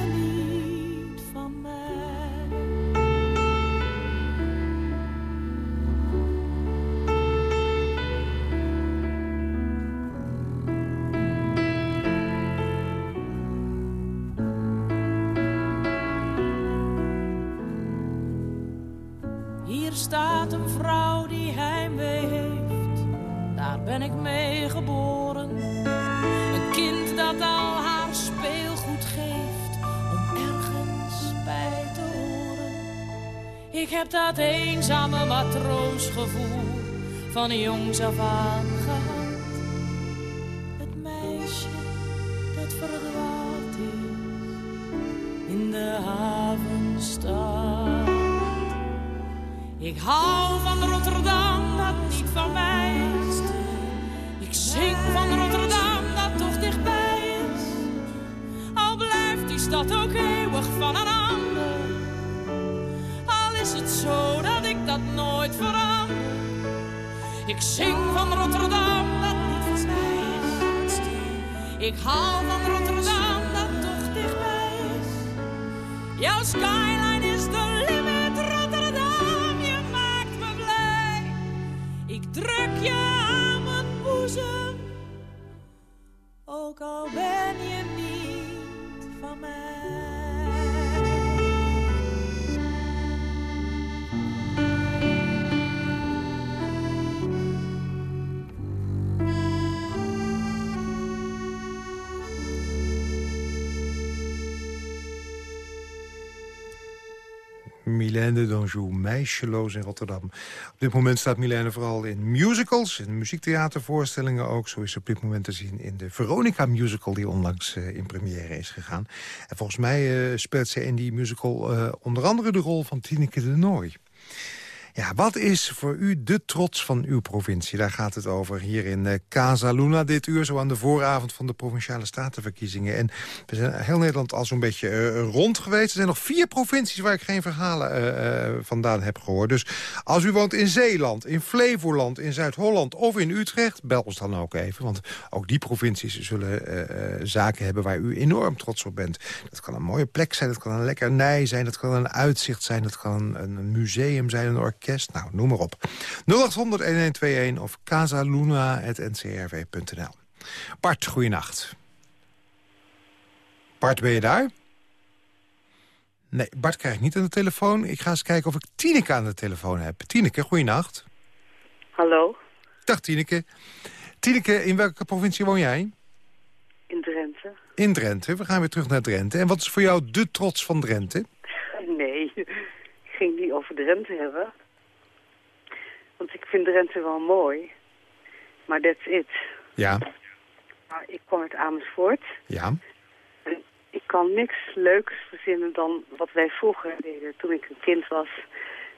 [SPEAKER 12] heb dat eenzame matroosgevoel van jongs af aan
[SPEAKER 3] Milène Donjou, meisjeloos in Rotterdam. Op dit moment staat Milène vooral in musicals, in muziektheatervoorstellingen ook. Zo is ze op dit moment te zien in de Veronica musical die onlangs uh, in première is gegaan. En volgens mij uh, speelt ze in die musical uh, onder andere de rol van Tineke de Nooi. Ja, wat is voor u de trots van uw provincie? Daar gaat het over hier in uh, Casa Luna dit uur... zo aan de vooravond van de Provinciale Statenverkiezingen. En we zijn heel Nederland al zo'n beetje uh, rond geweest. Er zijn nog vier provincies waar ik geen verhalen vandaan heb gehoord. Dus als u woont in Zeeland, in Flevoland, in Zuid-Holland of in Utrecht... bel ons dan ook even, want ook die provincies zullen zaken hebben... waar u enorm trots op bent. Dat kan een mooie plek zijn, dat kan een lekkernij zijn... dat kan een uitzicht zijn, dat kan een museum zijn, een orkest nou, noem maar op. 0800-1121 of casaluna.ncrv.nl. Bart, goeienacht. Bart, ben je daar? Nee, Bart krijg ik niet aan de telefoon. Ik ga eens kijken of ik Tineke aan de telefoon heb. Tineke, goeienacht.
[SPEAKER 13] Hallo,
[SPEAKER 3] Dag Tineke. Tineke, in welke provincie woon jij?
[SPEAKER 13] in Drenthe.
[SPEAKER 3] In Drenthe. We gaan weer terug naar Drenthe. En wat is voor jou de trots van Drenthe?
[SPEAKER 13] Nee, ik ging niet over Drenthe hebben. Want ik vind Drenthe wel mooi. Maar that's it.
[SPEAKER 3] Ja,
[SPEAKER 13] Maar ik kom uit Amersfoort.
[SPEAKER 3] ja.
[SPEAKER 13] En ik kan niks leuks verzinnen dan wat wij vroeger deden toen ik een kind was.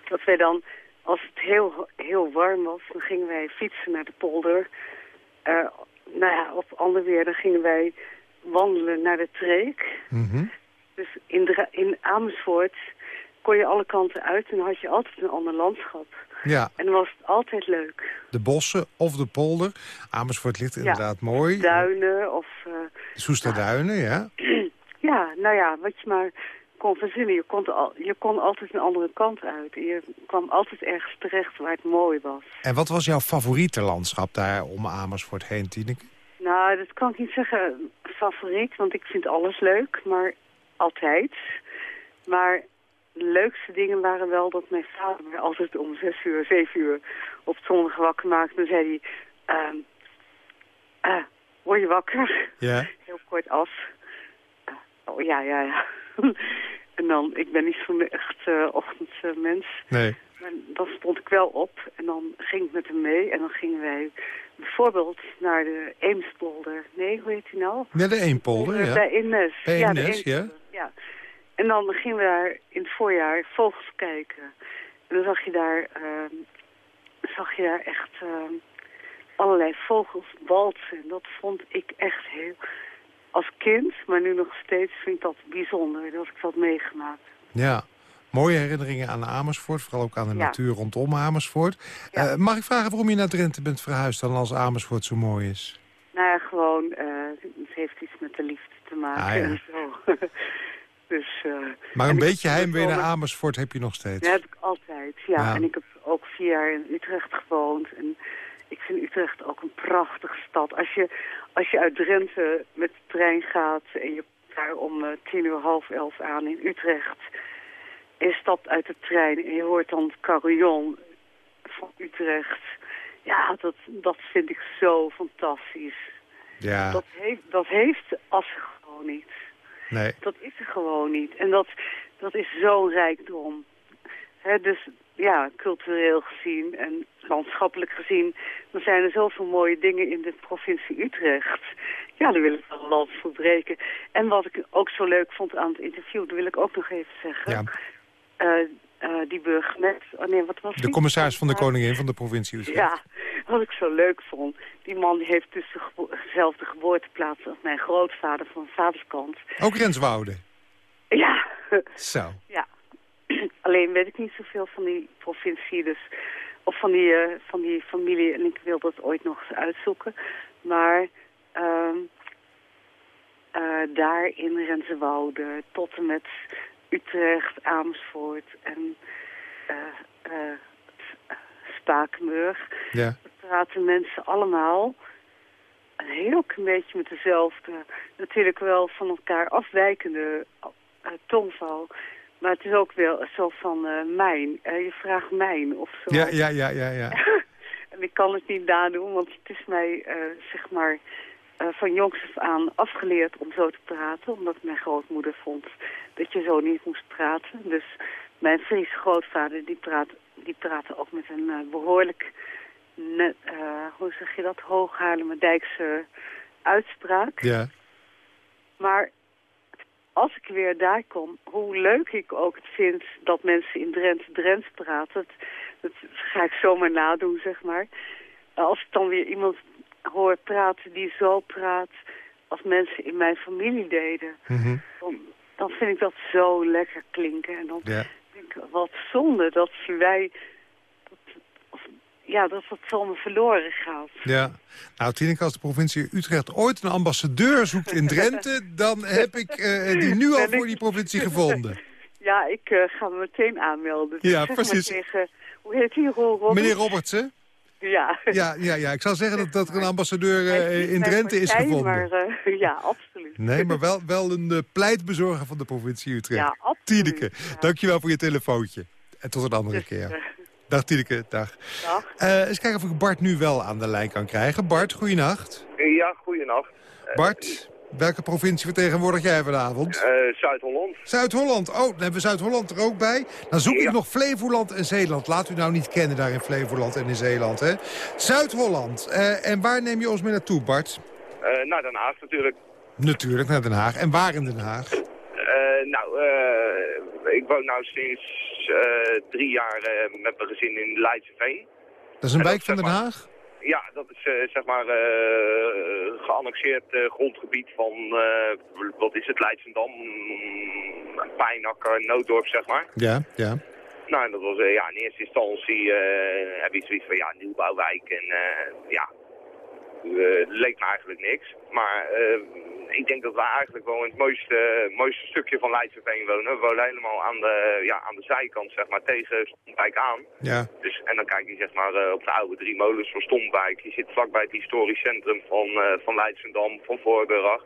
[SPEAKER 13] Dat wij dan, als het heel, heel warm was, dan gingen wij fietsen naar de polder. Eh, nou ja, op ander weer, dan gingen wij wandelen naar de Treek.
[SPEAKER 3] Mhm.
[SPEAKER 13] Dus in, in Amersfoort kon je alle kanten uit en had je altijd een ander landschap.
[SPEAKER 3] Ja,
[SPEAKER 13] En dan was het altijd leuk.
[SPEAKER 3] de bossen of de polder. Amersfoort ligt inderdaad mooi.
[SPEAKER 13] Duinen of...
[SPEAKER 3] De Soesterduinen, ja.
[SPEAKER 13] ja, nou ja, wat je maar kon verzinnen. Je kon, al, je kon altijd een andere kant uit. Je kwam altijd ergens terecht waar het mooi was.
[SPEAKER 3] En wat was jouw favoriete landschap daar om Amersfoort heen, Tineke?
[SPEAKER 13] Nou, dat kan ik niet zeggen favoriet, want ik vind alles leuk, maar altijd. Maar leukste dingen waren wel dat mijn vader mij altijd om zes uur, zeven uur op zondag wakker maakte. Dan zei hij, eh, word je wakker?
[SPEAKER 3] Ja.
[SPEAKER 13] Heel kort af. Eh, oh ja, ja, ja. en dan, ik ben niet zo'n echt eh ochtendmens.
[SPEAKER 3] Nee.
[SPEAKER 13] Maar dan stond ik wel op en dan ging ik met hem mee. En dan gingen wij bijvoorbeeld naar de Eemspolder. Nee, hoe heet die nou?
[SPEAKER 3] Ja, de Eempolder, ja.
[SPEAKER 13] Bij ja, de
[SPEAKER 3] Eemnes, ja.
[SPEAKER 13] Ja. En dan gingen we daar in het voorjaar vogels kijken. En dan zag je daar, ehm, zag je daar echt ehm, allerlei vogels walsen. En dat vond ik echt heel... Als kind, maar nu nog steeds, vind ik dat bijzonder dat ik dat meegemaakt.
[SPEAKER 3] Ja. Mooie herinneringen aan Amersfoort, vooral ook aan de
[SPEAKER 13] Ja.
[SPEAKER 3] natuur rondom Amersfoort. Eh, mag ik vragen waarom je naar Drenthe bent verhuisd dan als Amersfoort zo mooi is?
[SPEAKER 13] Nou ja, gewoon, eh, het heeft iets met de liefde te maken
[SPEAKER 3] Ah, ja.
[SPEAKER 13] en zo. dus, eh,
[SPEAKER 3] Maar
[SPEAKER 13] en
[SPEAKER 3] een beetje heimwee naar Amersfoort heb je nog steeds.
[SPEAKER 13] Ja, heb ik altijd, ja.
[SPEAKER 3] Ja.
[SPEAKER 13] En ik heb ook vier jaar in Utrecht gewoond. En ik vind Utrecht ook een prachtige stad. Als je, als je uit Drenthe met de trein gaat en je komt daar om eh, tien uur, half elf aan in Utrecht... en je stapt uit de trein en je hoort dan het carillon van Utrecht... Ja, dat, dat vind ik zo fantastisch.
[SPEAKER 3] Ja,
[SPEAKER 13] Dat, heeft, dat heeft Assen gewoon niet.
[SPEAKER 3] Nee.
[SPEAKER 13] Dat is er gewoon niet. En dat, dat is zo'n rijkdom. Dus ja, cultureel gezien en landschappelijk gezien... dan zijn er zoveel mooie dingen in de provincie Utrecht. Ja, daar wil ik wel een land voor breken. En wat ik ook zo leuk vond aan het interview... dat wil ik ook nog even zeggen.
[SPEAKER 3] Ja.
[SPEAKER 13] Eh, eh, die burgemeester... Oh nee, wat was
[SPEAKER 3] De
[SPEAKER 13] die?
[SPEAKER 3] commissaris van de koningin van de provincie Utrecht.
[SPEAKER 13] Ja, wat ik zo leuk vond. Die man heeft dus gebo- dezelfde geboorteplaats als mijn grootvader van vaderskant.
[SPEAKER 3] Ook Renswoude.
[SPEAKER 13] Ja,
[SPEAKER 3] Zo.
[SPEAKER 13] ja. Alleen weet ik niet zoveel van die provincie, dus, of van die, eh, van die familie. En ik wil dat ooit nog eens uitzoeken. Maar ehm, eh, daar in Rensewoude tot en met Utrecht, Amersfoort en eh, Spakenburg
[SPEAKER 3] Ja.
[SPEAKER 13] praten mensen allemaal een heel klein beetje met dezelfde, natuurlijk wel van elkaar afwijkende eh, tongval. Maar het is ook wel zo van eh, mijn. Eh, je vraagt mijn of zo.
[SPEAKER 3] Ja, ja, ja, ja, ja.
[SPEAKER 13] en ik kan het niet nadoen, want het is mij, zeg maar, van jongs af aan afgeleerd om zo te praten. Omdat mijn grootmoeder vond dat je zo niet moest praten. Dus mijn Friese grootvader, die, praat, die praatte ook met een eh, behoorlijk, ne- eh, hoe zeg je dat, Hooghaarlemmerdijkse uitspraak.
[SPEAKER 3] Ja.
[SPEAKER 13] Maar als ik weer daar kom, hoe leuk ik ook het vind dat mensen in Drenthe Drents praten. Dat, dat ga ik zomaar nadoen, zeg maar. Als ik dan weer iemand hoor praten die zo praat als mensen in mijn familie deden,
[SPEAKER 3] Mhm.
[SPEAKER 13] dan, dan vind ik dat zo lekker klinken. En dan
[SPEAKER 3] Ja.
[SPEAKER 13] Wat zonde dat wij, dat, ja, dat dat zomaar verloren gaat.
[SPEAKER 3] Ja. Nou, Tineke, als de provincie Utrecht ooit een ambassadeur zoekt in Drenthe... dan heb ik eh, die nu al voor die provincie gevonden.
[SPEAKER 13] Ja, ik eh, ga me meteen aanmelden.
[SPEAKER 3] Ja, precies.
[SPEAKER 13] tegen, hoe heet Roel Robbins?
[SPEAKER 3] Meneer Robertsen?
[SPEAKER 13] Ja.
[SPEAKER 3] Ja, ja, ja, ik zou zeggen dat, dat er een ambassadeur eh, in Drenthe is gevonden.
[SPEAKER 13] Maar eh, ja, absoluut.
[SPEAKER 3] Nee, maar wel, wel een eh, pleitbezorger van de provincie Utrecht.
[SPEAKER 13] Ja, absoluut.
[SPEAKER 3] Tineke, dankjewel voor je telefoontje. En tot een andere keer. Dag Tineke, dag.
[SPEAKER 13] Dag.
[SPEAKER 3] Eh, eens kijken of ik Bart nu wel aan de lijn kan krijgen. Bart, goeienacht.
[SPEAKER 14] Ja, goeienacht.
[SPEAKER 3] Bart, welke provincie vertegenwoordig jij vanavond?
[SPEAKER 14] Eh, Zuid-Holland.
[SPEAKER 3] Zuid-Holland. Oh, dan hebben we Zuid-Holland er ook bij. Dan zoek ik nog Flevoland en Zeeland. Laat u nou niet kennen daar in Flevoland en in Zeeland, hè? Zuid-Holland. Eh, en waar neem je ons mee naartoe, Bart?
[SPEAKER 14] Eh, naar Den Haag natuurlijk.
[SPEAKER 3] Natuurlijk naar Den Haag. En waar in Den Haag?
[SPEAKER 14] Nou, ik woon nou sinds drie jaar met mijn gezin in Leidseveen.
[SPEAKER 3] Dat is een
[SPEAKER 14] En
[SPEAKER 3] wijk van Den Haag?
[SPEAKER 14] Ja, dat is eh, zeg maar eh geannexeerd eh, grondgebied van, wat is het, Leidsendam, Pijnakker, Nooddorp zeg maar.
[SPEAKER 3] Ja, ja.
[SPEAKER 14] Nou, en dat was ja, in eerste instantie heb je zoiets van ja, nieuwbouwwijk en ja, leek me eigenlijk niks. Maar eh, ik denk dat we eigenlijk wel in het mooiste, mooiste stukje van Leidseveen wonen. We wonen helemaal aan de, ja, aan de zijkant, zeg maar, tegen Stompwijk aan.
[SPEAKER 3] Ja.
[SPEAKER 14] Dus, en dan kijk je zeg maar eh, op de oude drie molens van Stompwijk. Je zit vlakbij het historisch centrum van, eh van Leidsendam, van Voorburg.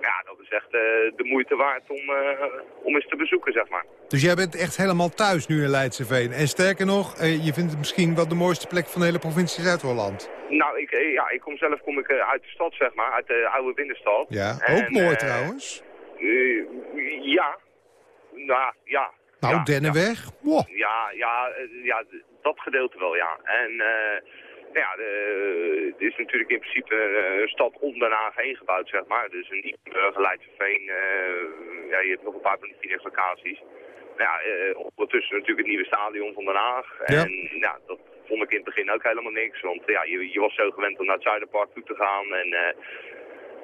[SPEAKER 14] Ja, dat is echt eh, de moeite waard om, eh, om eens te bezoeken, zeg maar.
[SPEAKER 3] Dus jij bent echt helemaal thuis nu in Leidseveen. En sterker nog, eh, je vindt het misschien wel de mooiste plek van de hele provincie Zuid-Holland.
[SPEAKER 14] Nou, ik, eh, ja, ik kom zelf kom ik, eh, uit de stad, zeg maar, uit de oude binnenstad.
[SPEAKER 3] Ja,
[SPEAKER 14] En,
[SPEAKER 3] ook mooi
[SPEAKER 14] eh,
[SPEAKER 3] trouwens.
[SPEAKER 14] eh, ja. Nou, ja.
[SPEAKER 3] Nou,
[SPEAKER 14] ja,
[SPEAKER 3] Dennenweg. Wow.
[SPEAKER 14] Ja, ja, eh, ja, d- dat gedeelte wel, ja. En eh, ja, de, het is natuurlijk in principe eh, een stad om Den Haag heen gebouwd, zeg maar. Dus een Diepenburg, Leidseveen, eh ja, je hebt nog een paar locaties. Nou ja, eh, ondertussen natuurlijk het nieuwe stadion van Den Haag.
[SPEAKER 3] Ja.
[SPEAKER 14] En ja, dat vond ik in het begin ook helemaal niks. Want ja, je, je was zo gewend om naar het Zuiderpark toe te gaan. En eh,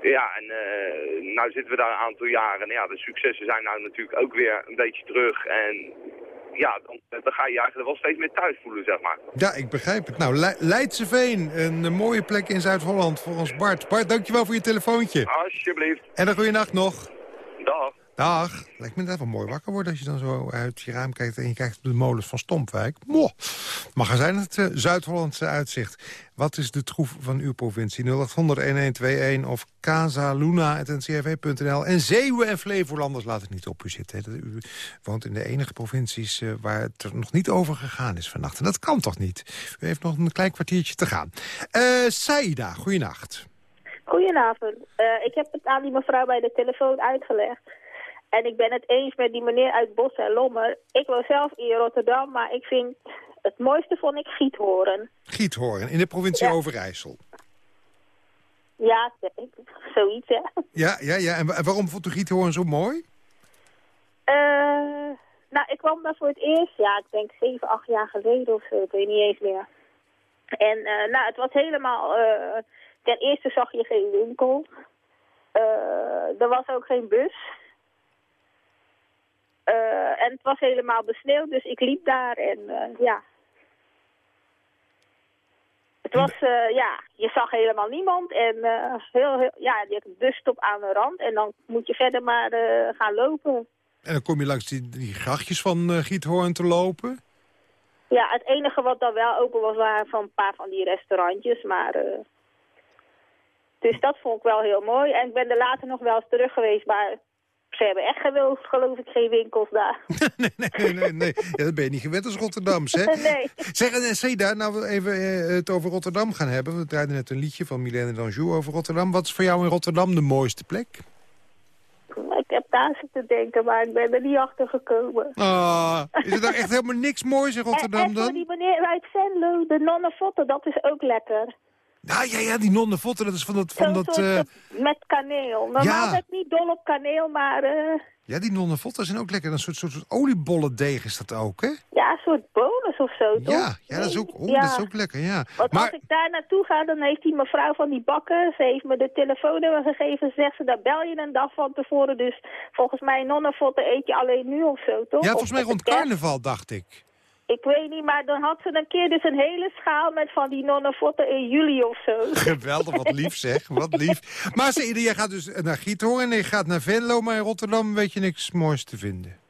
[SPEAKER 14] ja, en eh nou zitten we daar een aantal jaren. En ja, de successen zijn nou natuurlijk ook weer een beetje terug. En ja, dan, dan ga je je eigenlijk wel steeds meer thuis voelen, zeg maar.
[SPEAKER 3] Ja, ik begrijp het. Nou, Le Leidseveen, een mooie plek in Zuid-Holland voor ons Bart. Bart, dankjewel voor je telefoontje.
[SPEAKER 14] Alsjeblieft.
[SPEAKER 3] En een goede nacht nog.
[SPEAKER 14] Dag.
[SPEAKER 3] Dag. Lijkt me net wel mooi wakker worden als je dan zo uit je raam kijkt... en je kijkt op de molens van Stompwijk. Moh. Mag er zijn het eh, Zuid-Hollandse uitzicht. Wat is de troef van uw provincie? 0800-1121 of casaluna.ncrv.nl. En Zeeuwen en Flevolanders laat het niet op u zitten. hè. U woont in de enige provincies eh, waar het er nog niet over gegaan is vannacht. En dat kan toch niet? U heeft nog een klein kwartiertje te gaan. Eh Saida, goeienacht.
[SPEAKER 15] Goedenavond. Ik heb het aan die mevrouw bij de telefoon uitgelegd. En ik ben het eens met die meneer uit Bos en Lommer. Ik woon zelf in Rotterdam, maar ik vind... Het mooiste vond ik Giethoorn.
[SPEAKER 3] Giethoorn, in de provincie
[SPEAKER 15] Ja.
[SPEAKER 3] Overijssel.
[SPEAKER 15] Ja, zoiets, hè.
[SPEAKER 3] Ja, ja, ja. En wa- waarom vond u Giethoorn zo mooi?
[SPEAKER 15] Eh, nou, ik kwam daar voor het eerst, ja, ik denk zeven, acht jaar geleden of zo. Ik weet niet eens meer. En eh, nou, het was helemaal... eh, ten eerste zag je geen winkel. Eh, er was ook geen bus. Eh, en het was helemaal besneeuwd, dus ik liep daar en eh, ja. Het was, eh, ja, je zag helemaal niemand en heel, heel, ja, je hebt een busstop aan de rand en dan moet je verder maar gaan lopen.
[SPEAKER 3] En dan kom je langs die, die grachtjes van Giethoorn te lopen.
[SPEAKER 15] Ja, het enige wat dan wel open was, waren van een paar van die restaurantjes, maar... dus dat vond ik wel heel mooi. En ik ben er later nog wel eens terug geweest, maar ze hebben echt geloof, geloof ik geen winkels daar.
[SPEAKER 3] nee, nee, nee, nee. Ja, dat ben je niet gewend als Rotterdams, hè?
[SPEAKER 15] nee.
[SPEAKER 3] Zeg, en Seda, nou we even eh, het over Rotterdam gaan hebben. We draaiden net een liedje van Milène d'Anjou over Rotterdam. Wat is voor jou in Rotterdam de mooiste plek?
[SPEAKER 15] Ik heb daar zitten denken, maar ik ben er niet achter gekomen.
[SPEAKER 3] Ah, is er daar echt helemaal niks moois in
[SPEAKER 15] En,
[SPEAKER 3] Rotterdam
[SPEAKER 15] en voor
[SPEAKER 3] dan?
[SPEAKER 15] die meneer uit Venlo, de nonnenfotten, dat is ook lekker.
[SPEAKER 3] Ja, ja, ja, die nonnenvotten, dat is van dat... Van dat eh,
[SPEAKER 15] met kaneel. Normaal
[SPEAKER 3] Ja.
[SPEAKER 15] ben ik niet dol op kaneel, maar eh,
[SPEAKER 3] ja, die nonnenvotten zijn ook lekker. Een soort, soort, soort oliebollendeeg is dat ook, hè?
[SPEAKER 15] ja, een soort bonus of zo, toch?
[SPEAKER 3] Ja, ja, dat is ook, oh,
[SPEAKER 15] Ja.
[SPEAKER 3] dat is ook lekker, ja.
[SPEAKER 15] Want
[SPEAKER 3] Maar
[SPEAKER 15] als ik daar naartoe ga, dan heeft die mevrouw van die bakker, ze heeft me de telefoonnummer gegeven, zegt ze, daar bel je een dag van tevoren. Dus volgens mij nonnenvotten eet je alleen nu of zo, toch?
[SPEAKER 3] ja, volgens mij rond
[SPEAKER 15] de kerst.
[SPEAKER 3] carnaval, dacht ik.
[SPEAKER 15] Ik weet niet, maar dan had ze een keer dus een hele schaal met van die nonnenvotten in juli of zo.
[SPEAKER 3] Geweldig, wat lief zeg, wat lief. Maar Saïda, jij gaat dus naar Giethoorn en je gaat naar Venlo, maar in Rotterdam weet je niks moois te vinden.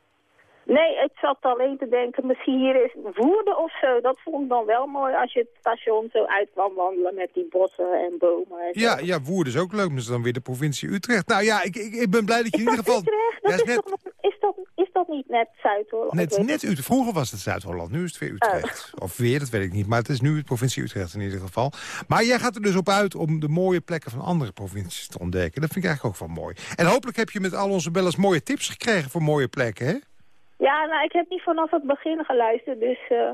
[SPEAKER 15] Nee, het, zat alleen te denken, misschien hier is Woerden of zo. Dat vond ik dan wel mooi als je het station zo uit kwam wandelen met die bossen en bomen. En.
[SPEAKER 3] Ja, ja, Woerden is ook leuk, maar is dan weer de provincie Utrecht. Nou ja, ik, ik, ik ben blij dat je in ieder geval...
[SPEAKER 15] Utrecht? Dat
[SPEAKER 3] Ja,
[SPEAKER 15] is,
[SPEAKER 3] is net,
[SPEAKER 15] toch is, dat, dat niet net Zuid-Holland?
[SPEAKER 3] net, Utrecht. Vroeger was het Zuid-Holland, nu is het weer Utrecht. Of weer, dat weet ik niet, maar het is nu de provincie Utrecht in ieder geval. Maar jij gaat er dus op uit om de mooie plekken van andere provincies te ontdekken. Dat vind ik eigenlijk ook wel mooi. En hopelijk heb je met al onze bellers mooie tips gekregen voor mooie plekken, hè?
[SPEAKER 15] Ja, nou, ik heb niet vanaf het begin geluisterd, dus... eh,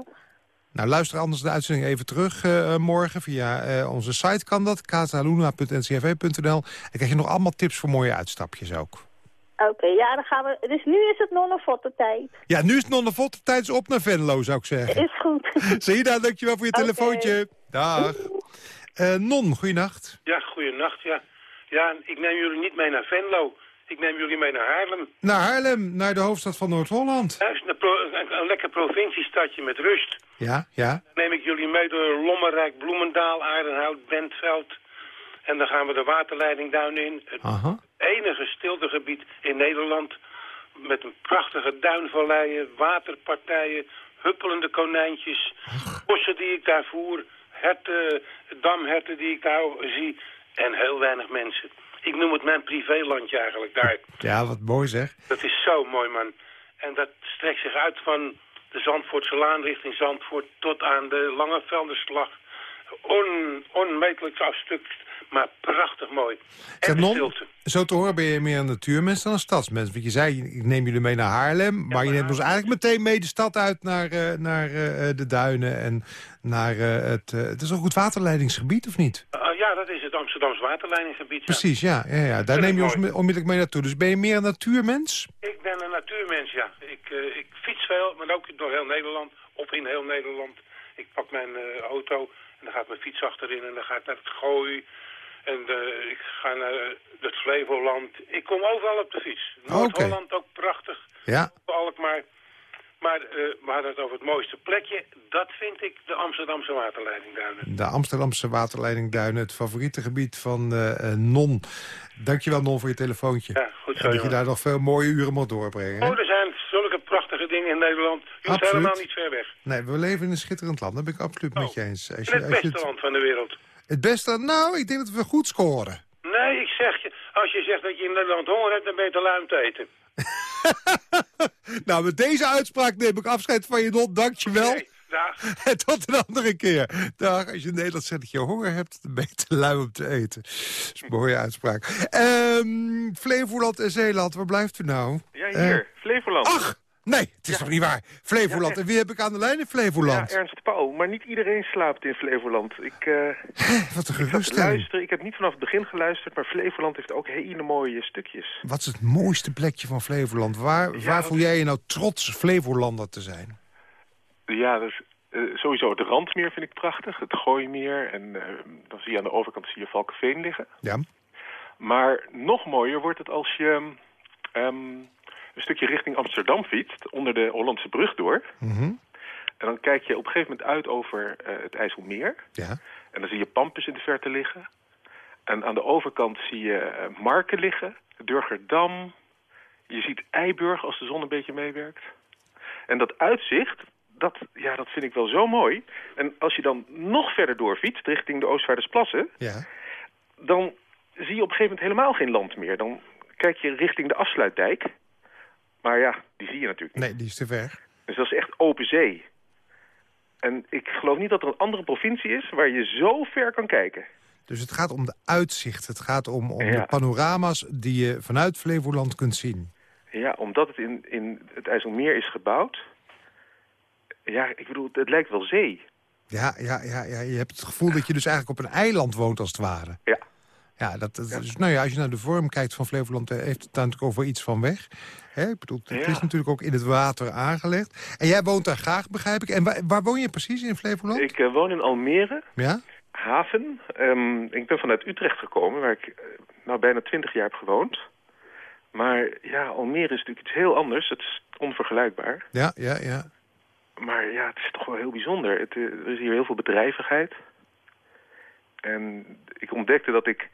[SPEAKER 3] Nou, luister anders de uitzending even terug eh, morgen. Via eh, onze site kan dat, casaluna.ncrv.nl. Dan krijg je nog allemaal tips voor mooie uitstapjes ook.
[SPEAKER 15] Oké, ja, dan gaan we... Dus nu is het nonnefotte tijd.
[SPEAKER 3] Ja, nu is het nog een votte tijd op naar Venlo, zou ik zeggen.
[SPEAKER 15] Is goed.
[SPEAKER 3] Zina, dankjewel voor je telefoontje. Dag. Eh, non, goeienacht.
[SPEAKER 16] Ja, goeienacht, ja. Ja, ik neem jullie niet mee naar Venlo. Ik neem jullie mee naar Haarlem.
[SPEAKER 3] Naar Haarlem, naar de hoofdstad van Noord-Holland.
[SPEAKER 16] Juist, een, een lekker provinciestadje met rust.
[SPEAKER 3] Ja, ja.
[SPEAKER 16] Dan neem ik jullie mee door Lommerrijk, Bloemendaal, Aardenhout, Bentveld. En dan gaan we de waterleidingduinen in. Het
[SPEAKER 3] Aha.
[SPEAKER 16] enige stiltegebied in Nederland. Met een prachtige duinvalleien, waterpartijen, huppelende konijntjes. Bossen die ik daar voer, herten, damherten die ik daar zie. En heel weinig mensen. Ik noem het mijn privélandje eigenlijk daar.
[SPEAKER 3] Ja, wat mooi zeg.
[SPEAKER 16] Dat is zo mooi, man. En dat strekt zich uit van de Zandvoortse Laan richting Zandvoort... tot aan de Langevelderslag. On, onmetelijk afstuk, maar prachtig mooi. En de
[SPEAKER 3] non,
[SPEAKER 16] stilte.
[SPEAKER 3] zo te horen ben je meer een natuurmens dan een stadsmens. Want je zei, ik neem jullie mee naar Haarlem. maar je neemt ons eigenlijk meteen mee de stad uit naar, eh, naar eh, de duinen. En naar eh, het... eh, het is een goed waterleidingsgebied, of niet?
[SPEAKER 16] Ja, dat is het Amsterdamse waterleidinggebied. ja.
[SPEAKER 3] Precies, ja. ja, ja. Daar neem je ons onmiddellijk mee naartoe. Dus ben je meer een natuurmens?
[SPEAKER 16] Ik ben een natuurmens, ja. Ik, eh, ik fiets veel, maar ook door heel Nederland. Of in heel Nederland. Ik pak mijn eh, auto en dan gaat mijn fiets achterin en dan ga ik naar het Gooi. En eh, ik ga naar het Flevoland. Ik kom overal op de fiets. Noord-Holland ook prachtig.
[SPEAKER 3] Ja.
[SPEAKER 16] Alkmaar. Maar eh, we hadden het over het mooiste plekje. Dat vind ik de Amsterdamse waterleidingduinen.
[SPEAKER 3] De Amsterdamse waterleiding Duinen, het favoriete gebied van eh, Non. Dankjewel Non voor je telefoontje.
[SPEAKER 16] Ja, goed zo,
[SPEAKER 3] En dat je daar nog veel mooie uren moet doorbrengen.
[SPEAKER 16] Oh, er zijn zulke prachtige dingen in Nederland. Je
[SPEAKER 3] Absoluut.
[SPEAKER 16] helemaal niet ver weg.
[SPEAKER 3] Nee, we leven in een schitterend land. Dat ben ik absoluut met je eens. Als je,
[SPEAKER 16] En het
[SPEAKER 3] als je
[SPEAKER 16] beste land van de wereld.
[SPEAKER 3] Het beste, nou, ik denk dat we goed scoren.
[SPEAKER 16] Nee, ik zeg je, als je zegt dat je in Nederland honger hebt, dan ben je te lui om te eten.
[SPEAKER 3] Nou, met deze uitspraak neem ik afscheid van je Non. Dankjewel.
[SPEAKER 16] Dag.
[SPEAKER 3] En tot een andere keer. Dag, als je in Nederland zegt dat je honger hebt, dan ben je te lui om te eten. Dat is een mooie uitspraak. Ehm Flevoland en Zeeland, waar blijft u nou?
[SPEAKER 17] Ja, hier.
[SPEAKER 3] Eh,
[SPEAKER 17] Flevoland.
[SPEAKER 3] Ach, nee, het is toch niet waar? Flevoland. en wie heb ik aan de lijn in Flevoland?
[SPEAKER 17] Ja, Ernst Pauw. Maar niet iedereen slaapt in Flevoland. Ik, eh,
[SPEAKER 3] Wat een
[SPEAKER 17] ik
[SPEAKER 3] geruststelling.
[SPEAKER 17] luisteren. Ik heb niet vanaf het begin geluisterd, maar Flevoland heeft ook hele mooie stukjes.
[SPEAKER 3] Wat is het mooiste plekje van Flevoland? Waar, waar voel jij je nou trots Flevolander te zijn?
[SPEAKER 17] Ja, dus, eh, sowieso het Randmeer vind ik prachtig. Het Gooimeer. En eh, dan zie je aan de overkant zie je Valkenveen liggen.
[SPEAKER 3] Ja.
[SPEAKER 17] Maar nog mooier wordt het als je ehm, een stukje richting Amsterdam fietst, onder de Hollandse brug door.
[SPEAKER 3] Mhm.
[SPEAKER 17] En dan kijk je op een gegeven moment uit over eh, het IJsselmeer.
[SPEAKER 3] Ja.
[SPEAKER 17] En dan zie je Pampus in de verte liggen. En aan de overkant zie je eh, Marken liggen, Durgerdam. Je ziet Eiburg als de zon een beetje meewerkt. En dat uitzicht, dat, ja, dat vind ik wel zo mooi. En als je dan nog verder doorfietst, richting de Oostvaardersplassen...
[SPEAKER 3] Ja.
[SPEAKER 17] dan zie je op een gegeven moment helemaal geen land meer. Dan kijk je richting de afsluitdijk. Maar ja, die zie je natuurlijk niet.
[SPEAKER 3] Nee, die is te ver.
[SPEAKER 17] Dus dat is echt open zee. En ik geloof niet dat er een andere provincie is waar je zo ver kan kijken.
[SPEAKER 3] Dus het gaat om de uitzicht. Het gaat om, om
[SPEAKER 17] Ja.
[SPEAKER 3] de panorama's die je vanuit Flevoland kunt zien.
[SPEAKER 17] Ja, omdat het in, in het IJsselmeer is gebouwd. Ja, ik bedoel, het lijkt wel zee.
[SPEAKER 3] Ja, ja, ja, ja, je hebt het gevoel dat je dus eigenlijk op een eiland woont als het ware.
[SPEAKER 17] Ja.
[SPEAKER 3] Ja, dat, dat is, nou ja, als je naar de vorm kijkt van Flevoland, eh, heeft het daar natuurlijk over iets van weg. Hè, ik bedoel, het
[SPEAKER 17] Ja.
[SPEAKER 3] is natuurlijk ook in het water aangelegd. En jij woont daar graag, begrijp ik. En waar, waar woon je precies in Flevoland?
[SPEAKER 17] Ik eh, woon in Almere,
[SPEAKER 3] Ja?
[SPEAKER 17] haven. Ehm, ik ben vanuit Utrecht gekomen, waar ik eh, nou bijna twintig jaar heb gewoond. Maar ja, Almere is natuurlijk iets heel anders. Het is onvergelijkbaar.
[SPEAKER 3] Ja, ja, ja.
[SPEAKER 17] Maar ja, het is toch wel heel bijzonder. Het, er is hier heel veel bedrijvigheid. En ik ontdekte dat ik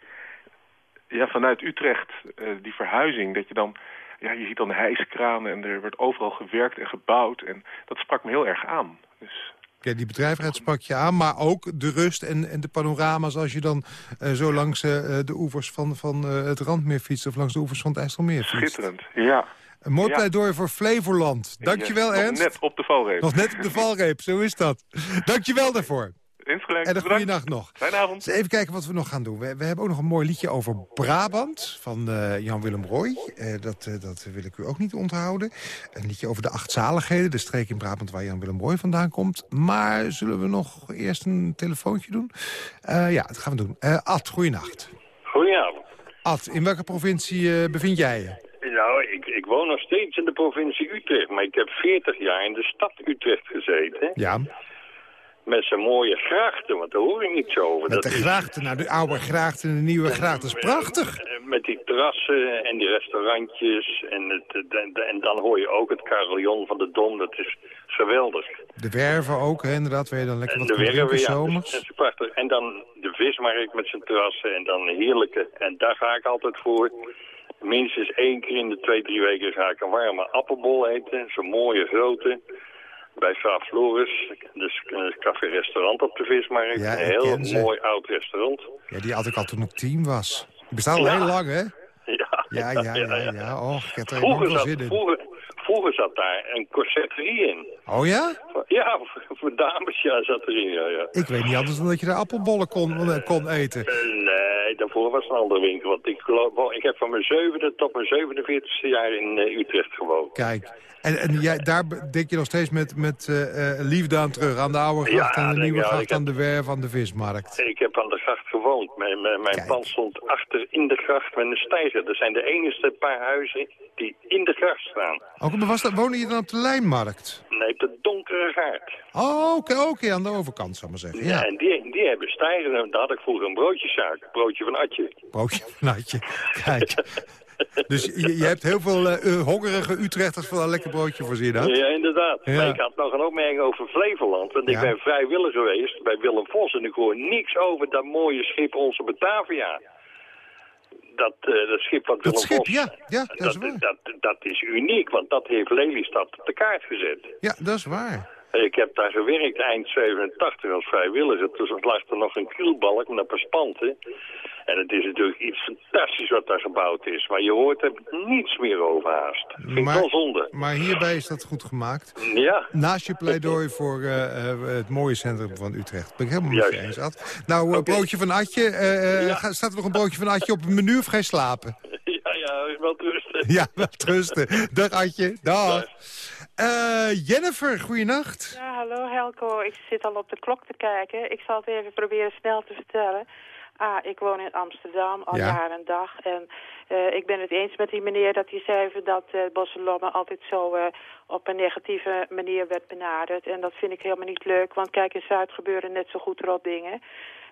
[SPEAKER 17] ja, vanuit Utrecht, eh, die verhuizing, dat je dan ja, je ziet dan hijskranen en er wordt overal gewerkt en gebouwd. En dat sprak me heel erg aan. Dus...
[SPEAKER 3] Ja, die bedrijvigheid sprak je aan, maar ook de rust en, en de panorama's... als je dan eh, zo langs eh, de oevers van, van het Randmeer fietst... of langs de oevers van het IJsselmeer fietst.
[SPEAKER 17] Schitterend, ja.
[SPEAKER 3] Een mooi
[SPEAKER 17] Ja.
[SPEAKER 3] pleidooi voor Flevoland. Dankjewel,
[SPEAKER 17] nog
[SPEAKER 3] Ernst.
[SPEAKER 17] net op de valreep.
[SPEAKER 3] Nog net op de valreep, zo is dat. Dankjewel daarvoor.
[SPEAKER 17] Insgelijks,
[SPEAKER 3] En een goede
[SPEAKER 17] bedankt.
[SPEAKER 3] nacht nog.
[SPEAKER 17] Fijne avond.
[SPEAKER 3] Dus even kijken wat we nog gaan doen. We, we hebben ook nog een mooi liedje over Brabant van eh, Jan-Willem Roy. Eh, dat, eh, dat wil ik u ook niet onthouden. Een liedje over de acht zaligheden, de streek in Brabant waar Jan-Willem Roy vandaan komt. Maar zullen we nog eerst een telefoontje doen? Eh, ja, dat gaan we doen. Eh Ad, goeienacht.
[SPEAKER 18] Goedenavond.
[SPEAKER 3] Ad, in welke provincie eh, bevind jij je?
[SPEAKER 18] Nou, ik, ik woon nog steeds in de provincie Utrecht, maar ik heb 40 jaar in de stad Utrecht gezeten.
[SPEAKER 3] Ja,
[SPEAKER 18] Met zijn mooie grachten, want daar hoor ik niet zo over.
[SPEAKER 3] met de
[SPEAKER 18] Dat is-
[SPEAKER 3] grachten. Nou, de oude grachten en de nieuwe grachten. Dat is prachtig.
[SPEAKER 18] Met die terrassen en die restaurantjes. En, het, en, dan hoor je ook het carillon van de Dom. Dat is geweldig.
[SPEAKER 3] De werven ook, hè, inderdaad, waar je dan lekker wat
[SPEAKER 18] de
[SPEAKER 3] kan drinken
[SPEAKER 18] werven, ja.
[SPEAKER 3] zomers.
[SPEAKER 18] Dat is prachtig. En dan de vismarkt met zijn terrassen en dan heerlijke. En daar ga ik altijd voor. Minstens één keer in de twee, drie weken ga ik een warme appelbol eten. Zo'n mooie grote. Bij Graaf Floris. Dus een café-restaurant op de vismarkt.
[SPEAKER 3] Ja,
[SPEAKER 18] een heel mooi oud restaurant.
[SPEAKER 3] Ja, die had ik al toen ik tien was. Die bestaat al
[SPEAKER 18] Ja.
[SPEAKER 3] heel lang, hè?
[SPEAKER 18] Ja,
[SPEAKER 3] Ja, ja, ja, ja. Och, ik heb er
[SPEAKER 18] Vroeger zat,
[SPEAKER 3] zin in.
[SPEAKER 18] vroeger, vroeger zat daar een corsetterie in.
[SPEAKER 3] Oh ja?
[SPEAKER 18] Ja, voor, voor dames ja, zat erin, ja, ja.
[SPEAKER 3] Ik weet niet anders dan dat je daar appelbollen kon, eh, kon eten.
[SPEAKER 18] Eh, Nee, daarvoor was het een andere winkel. Want ik, ik heb van mijn zevende tot mijn 47e jaar in eh, Utrecht gewoond.
[SPEAKER 3] Kijk. En, en jij, daar denk je nog steeds met, met liefde aan terug. Aan de oude gracht,
[SPEAKER 18] Ja,
[SPEAKER 3] aan de nieuwe gracht,
[SPEAKER 18] heb-
[SPEAKER 3] aan de werf, aan de vismarkt.
[SPEAKER 18] Ik heb aan de gracht gewoond. Mijn, mijn, mijn pand stond achter in de gracht met een steiger. Er zijn de enige paar huizen die in de gracht staan.
[SPEAKER 3] Ook, maar was dat, woonde je dan op de Lijnmarkt?
[SPEAKER 18] Nee, op de donkere gaard.
[SPEAKER 3] Oh, oké, oké, aan de overkant, zou ik maar zeggen.
[SPEAKER 18] Ja.
[SPEAKER 3] Ja,
[SPEAKER 18] En die, die hebben stijgen. En Daar had ik vroeger een broodjeszaak. Broodje van Atje.
[SPEAKER 3] broodje van Atje. Kijk. Dus je, je hebt heel veel eh, eh, hongerige Utrechters van een lekker broodje voorzien, hè?
[SPEAKER 18] Ja, inderdaad.
[SPEAKER 3] Ja.
[SPEAKER 18] Maar ik had nog een opmerking over Flevoland. Want ik
[SPEAKER 3] Ja.
[SPEAKER 18] ben vrijwillig geweest bij Willem Vos. En ik hoor niks over dat mooie schip Onze Batavia. Dat, eh, dat schip wat Willem
[SPEAKER 3] schip, ja, ja, dat is waar.
[SPEAKER 18] dat, dat is uniek, want dat heeft Lelystad op de kaart gezet.
[SPEAKER 3] Ja, dat is waar.
[SPEAKER 18] Ik heb daar gewerkt eind 87 als vrijwilliger. Toen lag er nog een kielbalk met een paar spanten. En het is natuurlijk iets fantastisch wat daar gebouwd is. Maar je hoort er niets meer over haast. Vind ik wel zonde.
[SPEAKER 3] maar hierbij is dat goed gemaakt.
[SPEAKER 18] Ja.
[SPEAKER 3] Naast je pleidooi voor eh, eh, het mooie centrum van Utrecht. Ben ik helemaal
[SPEAKER 18] Juist.
[SPEAKER 3] eens, Ad. Nou, eh, broodje van Atje. ga- Staat er nog een broodje van Atje op het menu of ga je slapen?
[SPEAKER 18] Ja, ja, wel rusten.
[SPEAKER 3] Ja, wel trusten. Dag Atje. Dag. Eh, Jennifer, goeienacht.
[SPEAKER 19] Ja, hallo Helco. Ik zit al op de klok te kijken. Ik zal het even proberen snel te vertellen. Ah, ik woon in Amsterdam al
[SPEAKER 3] Ja.
[SPEAKER 19] jaar en dag. En eh, ik ben het eens met die meneer dat hij zei dat uh, Bosselommen altijd zo eh, op een negatieve manier werd benaderd. En dat vind ik helemaal niet leuk, want kijk, in Zuid gebeuren net zo goed rot dingen.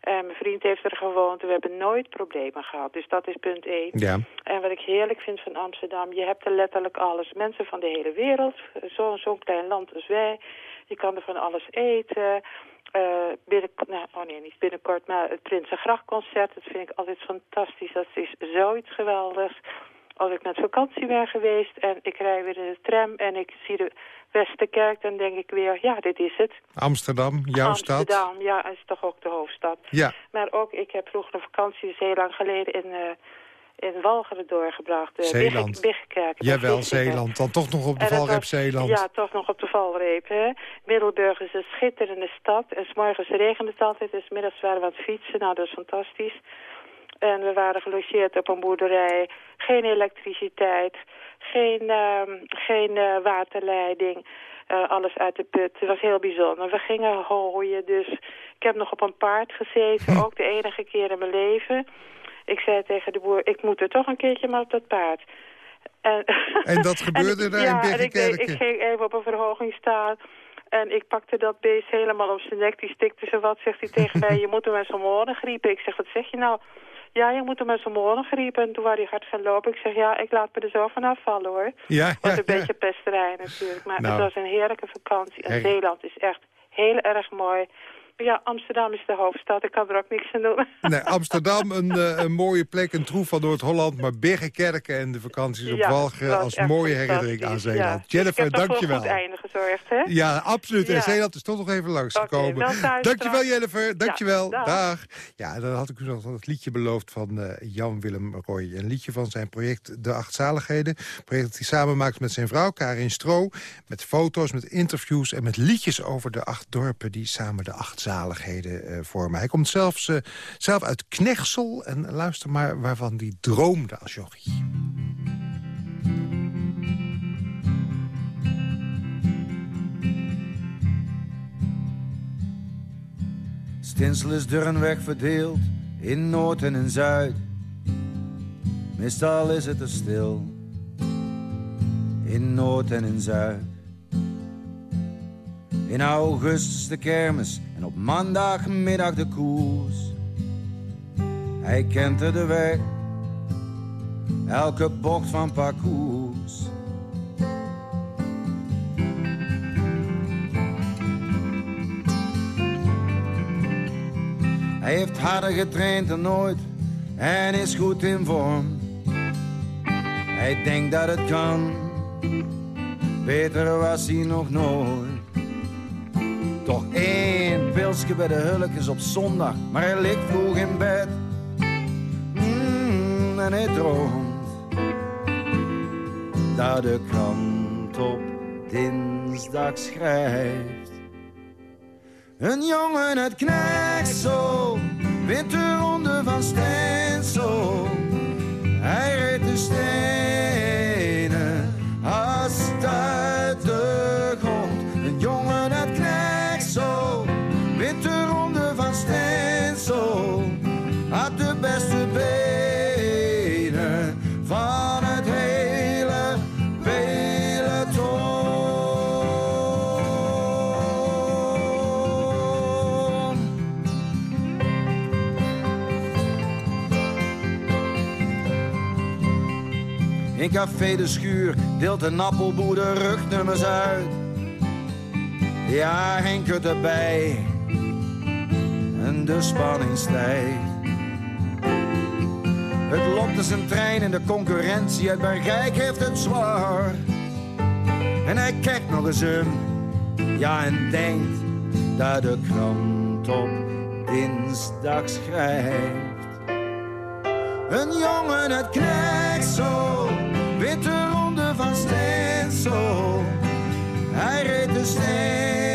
[SPEAKER 19] Eh, mijn vriend heeft er gewoond we hebben nooit problemen gehad. Dus dat is punt één.
[SPEAKER 3] Ja.
[SPEAKER 19] En wat ik heerlijk vind van Amsterdam, je hebt er letterlijk alles. Mensen van de hele wereld, zo'n zo'n klein land als wij. Je kan er van alles eten. Uh, binnen, nou, oh nee, niet binnenkort, maar het Prinsengrachtconcert, dat vind ik altijd fantastisch. Dat is zoiets geweldigs. Als ik met vakantie ben geweest en ik rij weer in de tram en ik zie de Westerkerk, dan denk ik weer, ja, dit is het.
[SPEAKER 3] Amsterdam, jouw stad.
[SPEAKER 19] Amsterdam, ja, is toch ook de hoofdstad.
[SPEAKER 3] Ja.
[SPEAKER 19] Maar ook, ik heb vroeger een vakantie, dus heel lang geleden, in, uh, in Walcheren doorgebracht. Uh,
[SPEAKER 3] Zeeland.
[SPEAKER 19] Biggekerk.
[SPEAKER 3] Jawel, Zeeland. Dan toch nog op de valreep
[SPEAKER 19] was,
[SPEAKER 3] Zeeland.
[SPEAKER 19] Ja, toch nog op de valreep. Hè? Middelburg is een schitterende stad. En s morgens regent het altijd, dus middags waren we aan het fietsen. Nou, dat is fantastisch. En we waren gelogeerd op een boerderij. Geen elektriciteit, geen, uh, geen uh, waterleiding. Uh, alles uit de put. Het was heel bijzonder. We gingen hooien, dus ik heb nog op een paard gezeten. ook de enige keer in mijn leven. Ik zei tegen de boer, ik moet er toch een keertje maar op dat paard.
[SPEAKER 3] En, en dat gebeurde
[SPEAKER 19] en,
[SPEAKER 3] daar
[SPEAKER 19] ja,
[SPEAKER 3] in
[SPEAKER 19] en ik, ik ging even op een verhoging staan. En ik pakte dat beest helemaal op zijn nek. Die stikte ze wat, zegt hij tegen mij. Je moet hem zijn moren griepen. Ik zeg, wat zeg je nou? Ja, je moet hem met zijn moren griepen. En toen was hij hard gaan lopen. Ik zeg, ja, ik laat me er zo van afvallen, hoor.
[SPEAKER 3] Ja,
[SPEAKER 19] was
[SPEAKER 3] ja,
[SPEAKER 19] een
[SPEAKER 3] ja.
[SPEAKER 19] beetje pesterij natuurlijk. Maar
[SPEAKER 3] Nou.
[SPEAKER 19] het was een heerlijke vakantie. En Zeeland is echt heel erg mooi. Ja, Amsterdam is de hoofdstad. Ik kan er ook niks aan doen.
[SPEAKER 3] Nee, Amsterdam, een, eh, een mooie plek, een troef van Noord-Holland... maar Bergenkerken en de vakanties op
[SPEAKER 19] Ja,
[SPEAKER 3] als mooie herinnering aan Zeeland.
[SPEAKER 19] ja.
[SPEAKER 3] Jennifer,
[SPEAKER 19] ik heb er
[SPEAKER 3] dankjewel.
[SPEAKER 19] voor goed einde gezorgd, hè?
[SPEAKER 3] Ja, absoluut. En. Zeeland is toch nog even langsgekomen.
[SPEAKER 19] Wel thuis
[SPEAKER 3] dankjewel. Jennifer, dankjewel.
[SPEAKER 19] Ja, dag.
[SPEAKER 3] dag. Ja, dan had ik u nog het liedje beloofd van eh, Jan Willem Roy. Een liedje van zijn project De Achtzaligheden. Een project dat hij samen maakt met zijn vrouw Karin Stro. Met foto's, met interviews en met liedjes over de acht dorpen... die samen de Achtzaligheden eh, vormen. Hij komt zelfs, eh, zelf uit Knechtsel. En luister maar waarvan die droomde als jochie.
[SPEAKER 20] Stinsel is door een weg verdeeld in Noord en in Zuid. Meestal is het er stil in Noord en in Zuid. In augustus de kermis en op maandagmiddag de koers. Hij kent er de weg, elke bocht van parcours. Hij heeft harder getraind dan nooit en is goed in vorm. Hij denkt dat het kan, beter was hij nog nooit. Toch één pilsje bij de hulkjes op zondag, maar hij ligt vroeg in bed. Mm, en hij droomt dat de krant op dinsdag schrijft. Een jongen uit Knechtsel wint de ronde van Stensel. Hij reed de stenen In Café de Schuur deelt een appelboer rugnummers uit. Ja, Henk het erbij. En de spanning stijgt. Het loopt als een trein en de concurrentie uit Bergijk heeft het zwaar. En hij kijkt nog eens om, ja, en denkt dat de krant op dinsdag schrijft. Een jongen uit Knechtsel wint de ronde van Stensel. Hij reed de stenen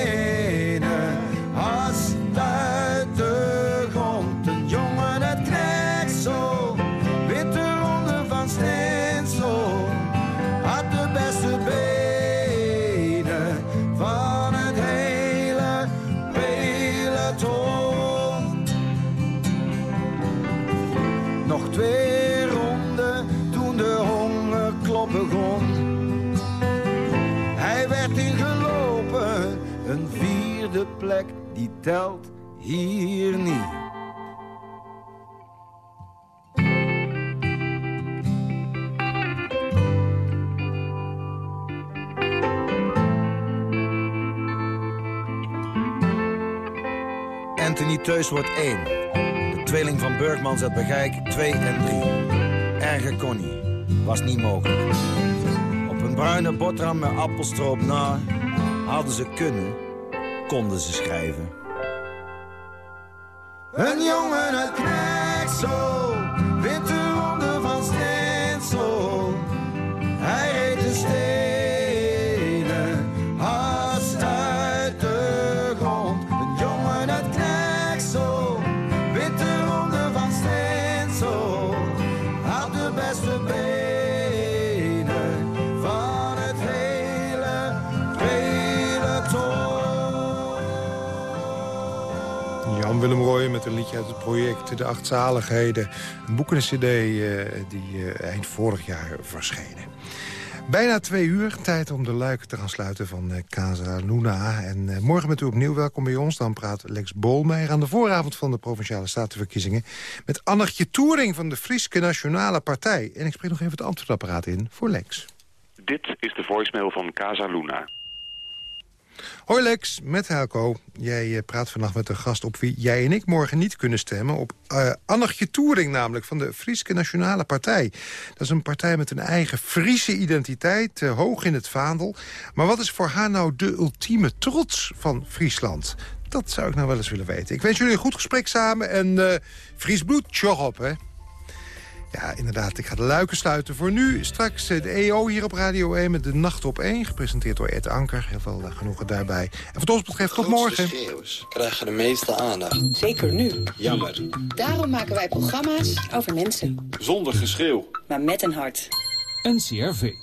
[SPEAKER 20] telt hier niet. Anthony Teus wordt 1. De tweeling van Burgmans uit Begijk 2 en 3. Erger Connie. Was niet mogelijk. Op een bruine boterham met appelstroop na. Hadden ze kunnen, konden ze schrijven. Een jongen uit Knechtsel, wint
[SPEAKER 3] Willem Roy met een liedje uit het project De Achtzaligheden. Een boeken-cd eh, die eh, eind vorig jaar verschenen. Bijna twee uur, tijd om de luiken te gaan sluiten van eh, Casa Luna. En morgen bent u opnieuw welkom bij ons. Dan praat Lex Bolmeijer aan de vooravond van de Provinciale Statenverkiezingen... met Annetje Toering van de Frieske Nationale Partij. En ik spreek nog even het antwoordapparaat in voor Lex.
[SPEAKER 21] Dit is de voicemail van Casa Luna.
[SPEAKER 3] Hoi Lex, met Helco. Jij eh, praat vannacht met een gast op wie jij en ik morgen niet kunnen stemmen. Op uh, Annegje Toering namelijk, van de Frieske Nationale Partij. Dat is een partij met een eigen Friese identiteit, uh, hoog in het vaandel. Maar wat is voor haar nou de ultieme trots van Friesland? Dat zou ik nou wel eens willen weten. Ik wens jullie een goed gesprek samen en uh, Fries bloed, tjog op, hè. Ja, inderdaad. Ik ga de luiken sluiten. Voor nu straks de EO hier op Radio 1 met de Nacht op 1. Gepresenteerd door Ed Anker. Heel veel uh, genoegen daarbij. En wat ons betreft tot morgen.
[SPEAKER 21] krijgen de meeste aandacht.
[SPEAKER 22] Zeker nu.
[SPEAKER 21] Jammer.
[SPEAKER 22] Daarom maken wij programma's over mensen.
[SPEAKER 21] Zonder geschreeuw.
[SPEAKER 22] Maar met een hart.
[SPEAKER 23] NCRV.